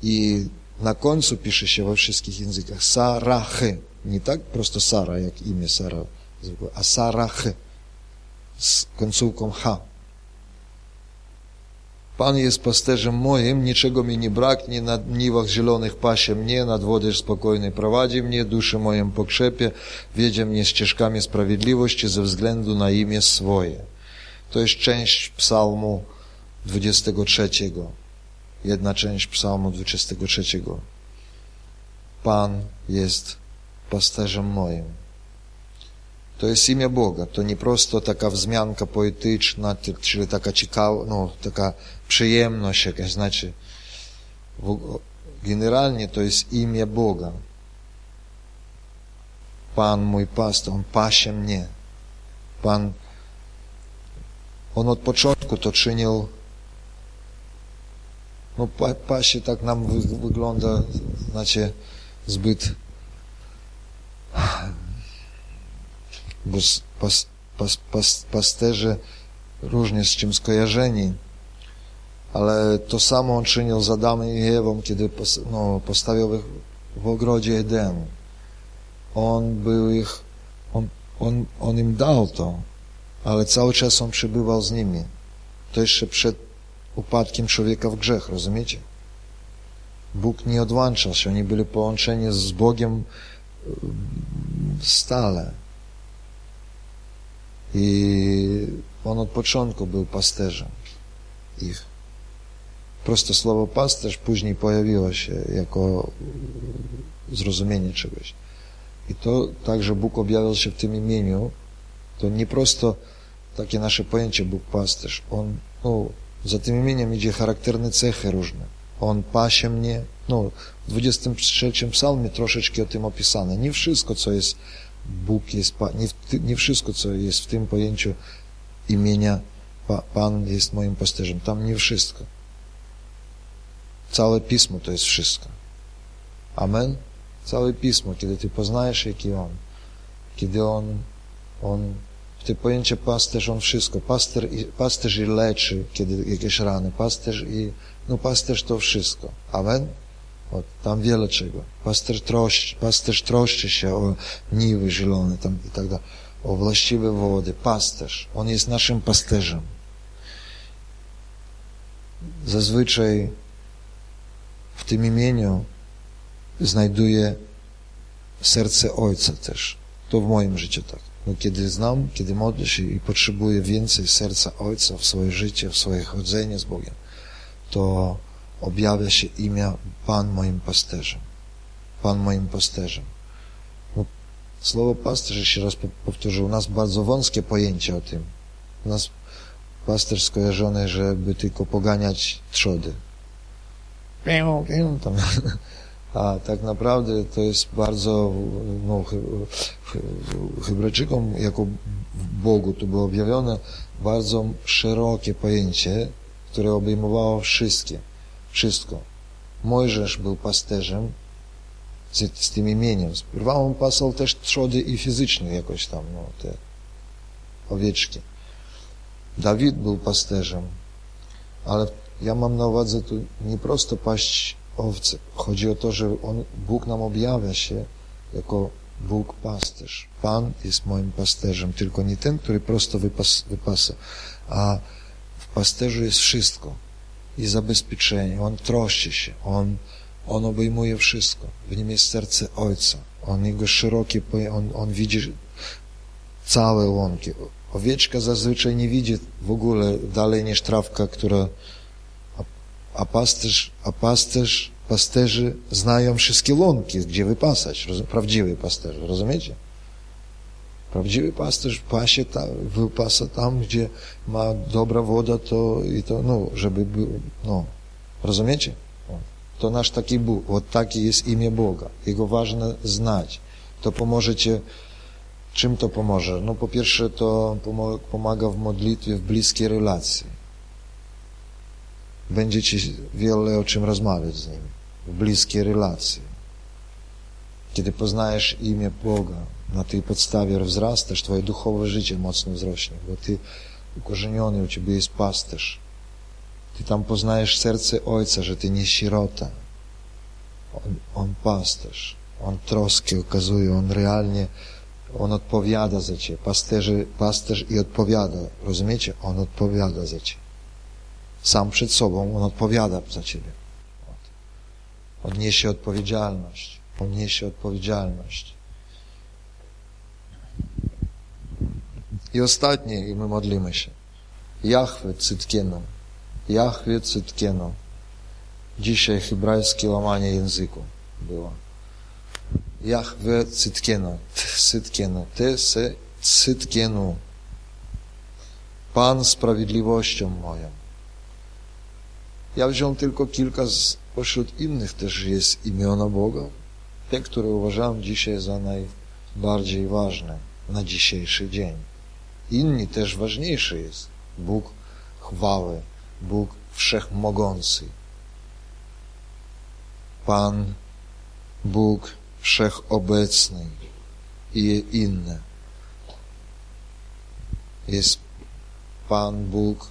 i na końcu pisze się we wszystkich językach Sarachy. Nie tak prosto Sara, jak imię Sara, a Sarachy z końcówką H. Pan jest pasterzem moim, niczego mi nie braknie, na niwach zielonych pasie mnie, nad wodę spokojnej prowadzi mnie, duszy moją pokrzepie, wiedzie mnie ścieżkami sprawiedliwości ze względu na imię swoje. To jest część psalmu 23. Jedna część psalmu 23. Pan jest pasterzem moim. To jest imię Boga. To nie prosto taka wzmianka poetyczna, czyli taka ciekawa, no, taka przyjemność jakaś, znaczy generalnie to jest imię Boga. Pan mój pastor, On pasie mnie. Pan, On od początku to czynił no pa, pasie tak nam wy, wygląda, znaczy zbyt bo pas, pas, pas, pasterze różnie z czym skojarzeni, ale to samo on czynił z Adamem i Ewą, kiedy no, postawił ich w ogrodzie Edenu. On był ich, on, on, on im dał to, ale cały czas on przebywał z nimi. To jeszcze przed upadkiem człowieka w grzech, rozumiecie? Bóg nie odłączał się, oni byli połączeni z Bogiem stale. I on od początku był pasterzem ich. Prosto słowo pasterz później pojawiło się jako zrozumienie czegoś. I to także Bóg objawiał się w tym imieniu. To nie prosto takie nasze pojęcie Bóg pasterz. On, no, za tym imieniem idzie charakterne cechy różne. On pasie mnie. No, w 23 psalmie troszeczkę o tym opisane. Nie wszystko, co jest Bóg jest, nie, nie wszystko, co jest w tym pojęciu imienia Pan jest moim pasterzem. Tam nie wszystko. Całe Pismo to jest wszystko. Amen? Całe Pismo, kiedy Ty poznajesz, jaki On, kiedy On, On, tym pojęcie pasterz, On wszystko. Paster, pasterz i leczy, kiedy jakieś rany. Pasterz i, no pasterz to wszystko. Amen? Вот, tam wiele czego. Pasterz troszczy, pasterz troszczy się o niwy zielone tam i tak dalej, o właściwe wody. Pasterz, on jest naszym pasterzem. Zazwyczaj w tym imieniu znajduje serce Ojca też. To w moim życiu tak. No, kiedy znam, kiedy modlę się i potrzebuję więcej serca Ojca w swoje życie, w swoje chodzenie z Bogiem, to objawia się imię Pan moim pasterzem. Pan moim pasterzem. No, słowo pasterz, jeszcze raz powtórzę, u nas bardzo wąskie pojęcie o tym. U nas pasterz skojarzony, żeby tylko poganiać trzody. Tam. [LAUGHS] A tak naprawdę to jest bardzo, no, Hebrajczykom jako Bogu to było objawione bardzo szerokie pojęcie, które obejmowało wszystkie, wszystko. Mojżesz był pasterzem z, z tym imieniem. Spierwa on pasał też trzody i fizycznie jakoś tam, no, te owieczki. Dawid był pasterzem, ale ja mam na uwadze tu nie prosto paść owce. Chodzi o to, że on, Bóg nam objawia się jako Bóg pasterz. Pan jest moim pasterzem, tylko nie ten, który prosto wypas, wypasa, a w pasterzu jest wszystko. I zabezpieczenie. On troszczy się. On, on obejmuje wszystko. W nim jest serce Ojca. On jego szerokie, on, on widzi całe łąki. Owieczka zazwyczaj nie widzi w ogóle dalej niż trawka, która a pasterz, a pasterz, pasterzy znają wszystkie łąki, gdzie wypasać, prawdziwy pasterz, rozumiecie? Prawdziwy pasterz pasie tam, wypasa tam, gdzie ma dobra woda, to i to, no, żeby był, no, rozumiecie? To nasz taki Bóg, вот takie jest imię Boga. Jego ważne znać. To pomożecie, czym to pomoże? No po pierwsze to pomaga w modlitwie, w bliskiej relacji będziecie wiele o czym rozmawiać z Nim, w bliskiej relacji. Kiedy poznajesz imię Boga, na tej podstawie wzrastasz, Twoje duchowe życie mocno wzrośnie, bo Ty ukorzeniony, u Ciebie jest pasterz. Ty tam poznajesz serce Ojca, że Ty nie sierota. On, on pasterz. On troskę okazuje, On realnie, On odpowiada za Ciebie. Pasterzy, pasterz i odpowiada. Rozumiecie? On odpowiada za Ciebie sam przed sobą, on odpowiada za ciebie. On niesie odpowiedzialność. On niesie odpowiedzialność. I ostatnie, i my modlimy się. Jahwe Cytkenu. Jahwe Cytkenu. Dzisiaj hebrajskie łamanie języku było. Jahwe Cytkenu. Cytkenu. Ty se Cytkenu. Pan sprawiedliwością moją. Ja wziąłem tylko kilka z, pośród innych też jest imiona Boga, te, które uważam dzisiaj za najbardziej ważne na dzisiejszy dzień. Inni też ważniejszy jest. Bóg chwały, Bóg wszechmogący. Pan, Bóg wszechobecny i inne. Jest Pan Bóg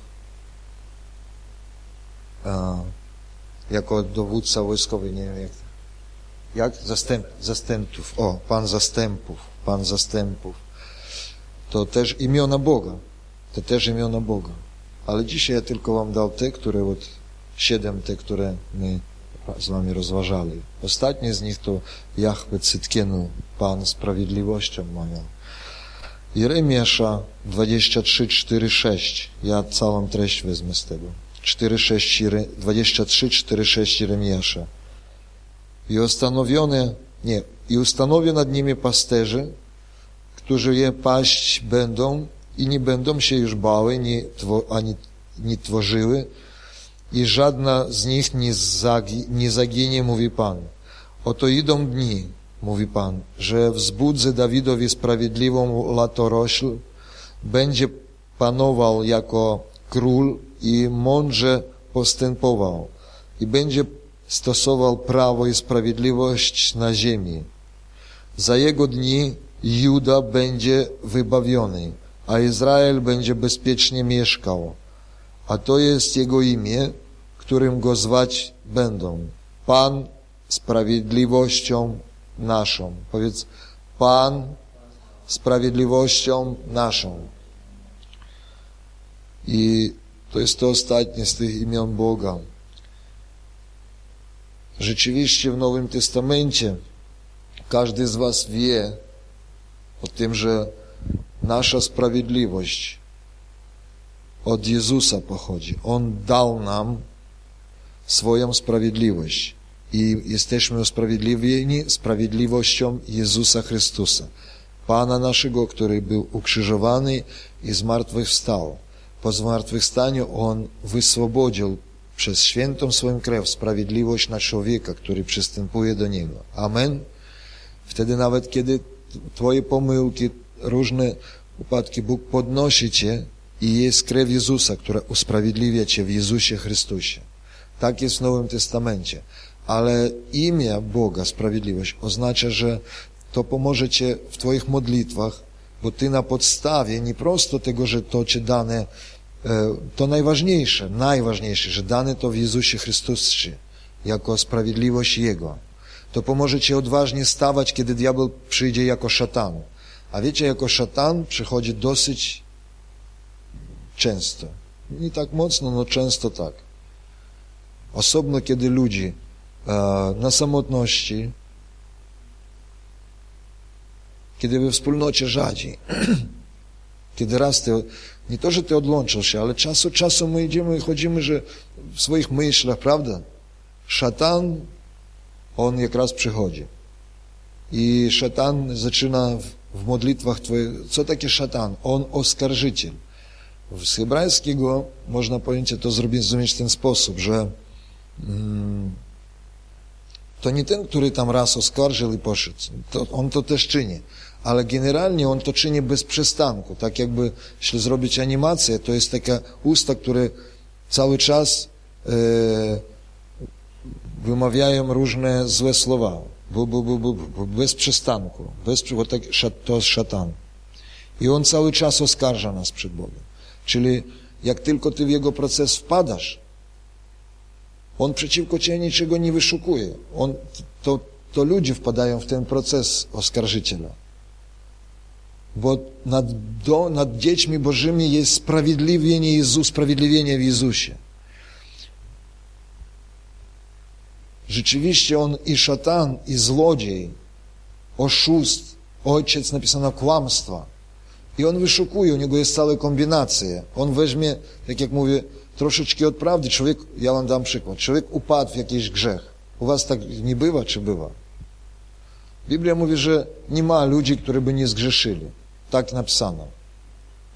jako dowódca wojskowy, nie wiem jak, jak? Zastęp, zastępów, o, Pan Zastępów, Pan Zastępów. To też imiona Boga, to też imiona Boga. Ale dzisiaj ja tylko wam dał te, które od siedem te, które my z wami rozważali. Ostatnie z nich to Jahwe Cytkienu, Pan Sprawiedliwością moją. Jeremiasza 23, 4, 6. Ja całą treść wezmę z tego. 23-46 Jeremiasza. I ustanowione, nie, i ustanowię nad nimi pasterzy, którzy je paść będą i nie będą się już bały, nie, ani nie tworzyły i żadna z nich nie, zagi, nie zaginie, mówi Pan. Oto idą dni, mówi Pan, że wzbudzę Dawidowi sprawiedliwą latorośl, będzie panował jako król i mądrze postępował i będzie stosował prawo i sprawiedliwość na ziemi. Za jego dni Juda będzie wybawiony, a Izrael będzie bezpiecznie mieszkał. A to jest jego imię, którym go zwać będą. Pan sprawiedliwością naszą. Powiedz, Pan sprawiedliwością naszą. I to jest to ostatnie z tych imion Boga. Rzeczywiście w Nowym Testamencie każdy z Was wie o tym, że nasza sprawiedliwość od Jezusa pochodzi. On dał nam swoją sprawiedliwość i jesteśmy usprawiedliwieni sprawiedliwością Jezusa Chrystusa, Pana naszego, który był ukrzyżowany i zmartwychwstał. Po zmartwychwstaniu On wyswobodził przez świętą swoją krew sprawiedliwość na człowieka, który przystępuje do Niego. Amen. Wtedy nawet kiedy Twoje pomyłki, różne upadki, Bóg podnosi Cię i jest krew Jezusa, która usprawiedliwia Cię w Jezusie Chrystusie. Tak jest w Nowym Testamencie. Ale imię Boga, sprawiedliwość, oznacza, że to pomoże Cię w Twoich modlitwach, bo Ty na podstawie nie prosto tego, że to Cię dane, to najważniejsze, najważniejsze, że dane to w Jezusie Chrystusie, jako sprawiedliwość Jego. To pomoże Cię odważnie stawać, kiedy diabeł przyjdzie jako szatan. A wiecie, jako szatan przychodzi dosyć często. Nie tak mocno, no często tak. Osobno, kiedy ludzi e, na samotności, kiedy we wspólnocie rzadzi, [CLEARS THROAT] kiedy raz ty, nie to, że ty odłączył się, ale czasu czasu my idziemy i chodzimy, że w swoich myślach, prawda? Szatan, on jak raz przychodzi. I szatan zaczyna w, w modlitwach twoich, co takie szatan? On oskarżyciel. Z hebrajskiego można pojęcie to zrozumieć w ten sposób, że mm, to nie ten, który tam raz oskarżył i poszedł. To, on to też czyni. Ale generalnie on to czyni bez przestanku. Tak jakby, jeśli zrobić animację, to jest taka usta, które cały czas e, wymawiają różne złe słowa. Bu, bu, bu, bu, bu, bez przestanku. Bez, tak, to jest szatan. I on cały czas oskarża nas przed Bogiem. Czyli jak tylko ty w jego proces wpadasz, on przeciwko ciebie niczego nie wyszukuje. On, to, to ludzie wpadają w ten proces oskarżyciela. Bo nad, do, nad dziećmi Bożymi jest sprawiedliwienie Jezus, sprawiedliwienie w Jezusie. Rzeczywiście on i szatan, i złodziej, oszust, ojciec napisano kłamstwa – i on wyszukuje, u niego jest całe kombinacje. On weźmie, tak jak mówię, troszeczkę od prawdy. Człowiek, ja wam dam przykład, człowiek upadł w jakiś grzech. U was tak nie bywa, czy bywa? Biblia mówi, że nie ma ludzi, którzy by nie zgrzeszyli. Tak napisano.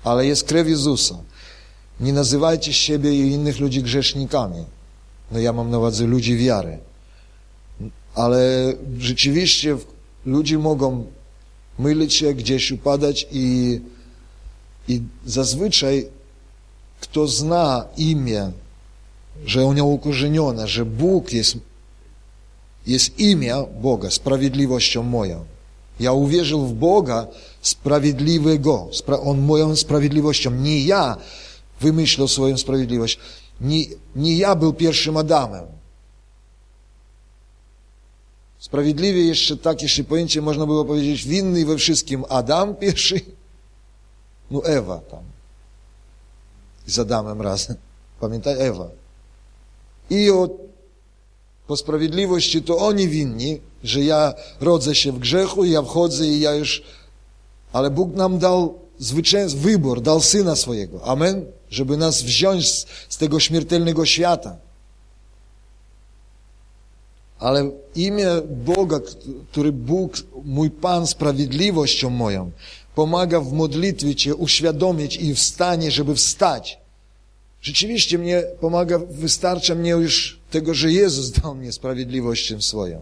Ale jest krew Jezusa. Nie nazywajcie siebie i innych ludzi grzesznikami. No ja mam na uwadze ludzi wiary. Ale rzeczywiście ludzie mogą mylić się, gdzieś upadać i, i zazwyczaj kto zna imię, że ono ukorzenione, że Bóg jest, jest imię Boga, sprawiedliwością moją. Ja uwierzył w Boga sprawiedliwego. On moją sprawiedliwością. Nie ja wymyślał swoją sprawiedliwość. Nie, nie ja był pierwszym Adamem. Sprawiedliwie jeszcze tak, jeśli pojęcie można było powiedzieć, winny we wszystkim Adam pierwszy, no Ewa tam. Z Adamem razem. Pamiętaj, Ewa. I od, po sprawiedliwości to oni winni, że ja rodzę się w grzechu, ja wchodzę i ja już... Ale Bóg nam dał zwycięstwo, wybór, dał Syna swojego. Amen? Żeby nas wziąć z, z tego śmiertelnego świata. Ale imię Boga, który Bóg, mój Pan, sprawiedliwością moją, pomaga w modlitwie Cię uświadomić i wstanie, żeby wstać. Rzeczywiście mnie pomaga, wystarcza mnie już tego, że Jezus dał mnie sprawiedliwością swoją.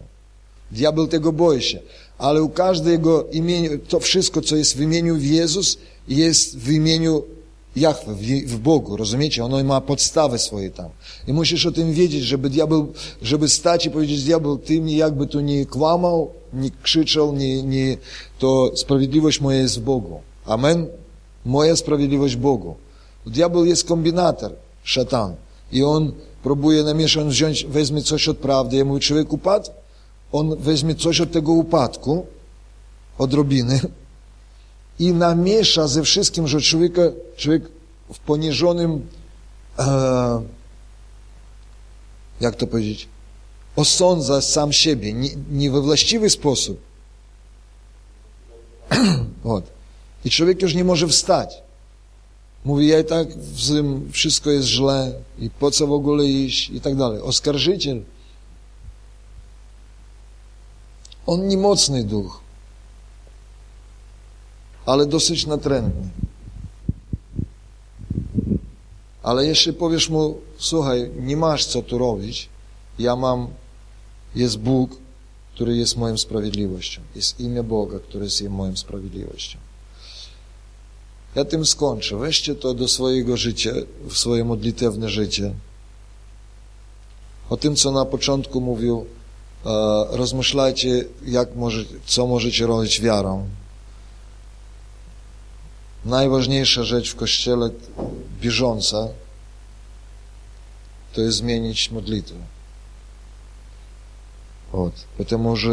Diabeł tego boi się, ale u każdego imieniu, to wszystko, co jest w imieniu Jezus, jest w imieniu Jahwe, w, Bogu, rozumiecie? Ono ma podstawy swoje tam. I musisz o tym wiedzieć, żeby diabeł, żeby stać i powiedzieć, diabeł, ty mi jakby tu nie kłamał, nie krzyczał, nie, nie, to sprawiedliwość moja jest w Bogu. Amen? Moja sprawiedliwość Bogu. Diabeł jest kombinator, szatan. I on próbuje na miesiąc wziąć, weźmie coś od prawdy. Ja mówię, człowiek upadł? On weźmie coś od tego upadku, odrobiny i namiesza ze wszystkim, że człowieka, człowiek w poniżonym, e, jak to powiedzieć, osądza sam siebie, nie, nie we właściwy sposób. [CLEARS THROAT] I człowiek już nie może wstać. Mówi, ja i tak w tym wszystko jest źle i po co w ogóle iść i tak dalej. Oskarżyciel. On nie mocny duch, ale dosyć natrętny. Ale jeśli powiesz mu, słuchaj, nie masz co tu robić, ja mam, jest Bóg, który jest moją sprawiedliwością. Jest imię Boga, które jest moją sprawiedliwością. Ja tym skończę. Weźcie to do swojego życia, w swoje modlitewne życie. O tym, co na początku mówił, e, rozmyślajcie, jak może, co możecie robić wiarą. Najważniejsza rzecz w Kościele bieżąca to jest zmienić modlitwę. Вот. Потому że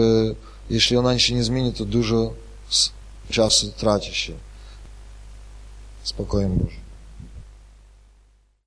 jeśli ona się nie zmieni, to dużo czasu traci się. Spokojem Boże.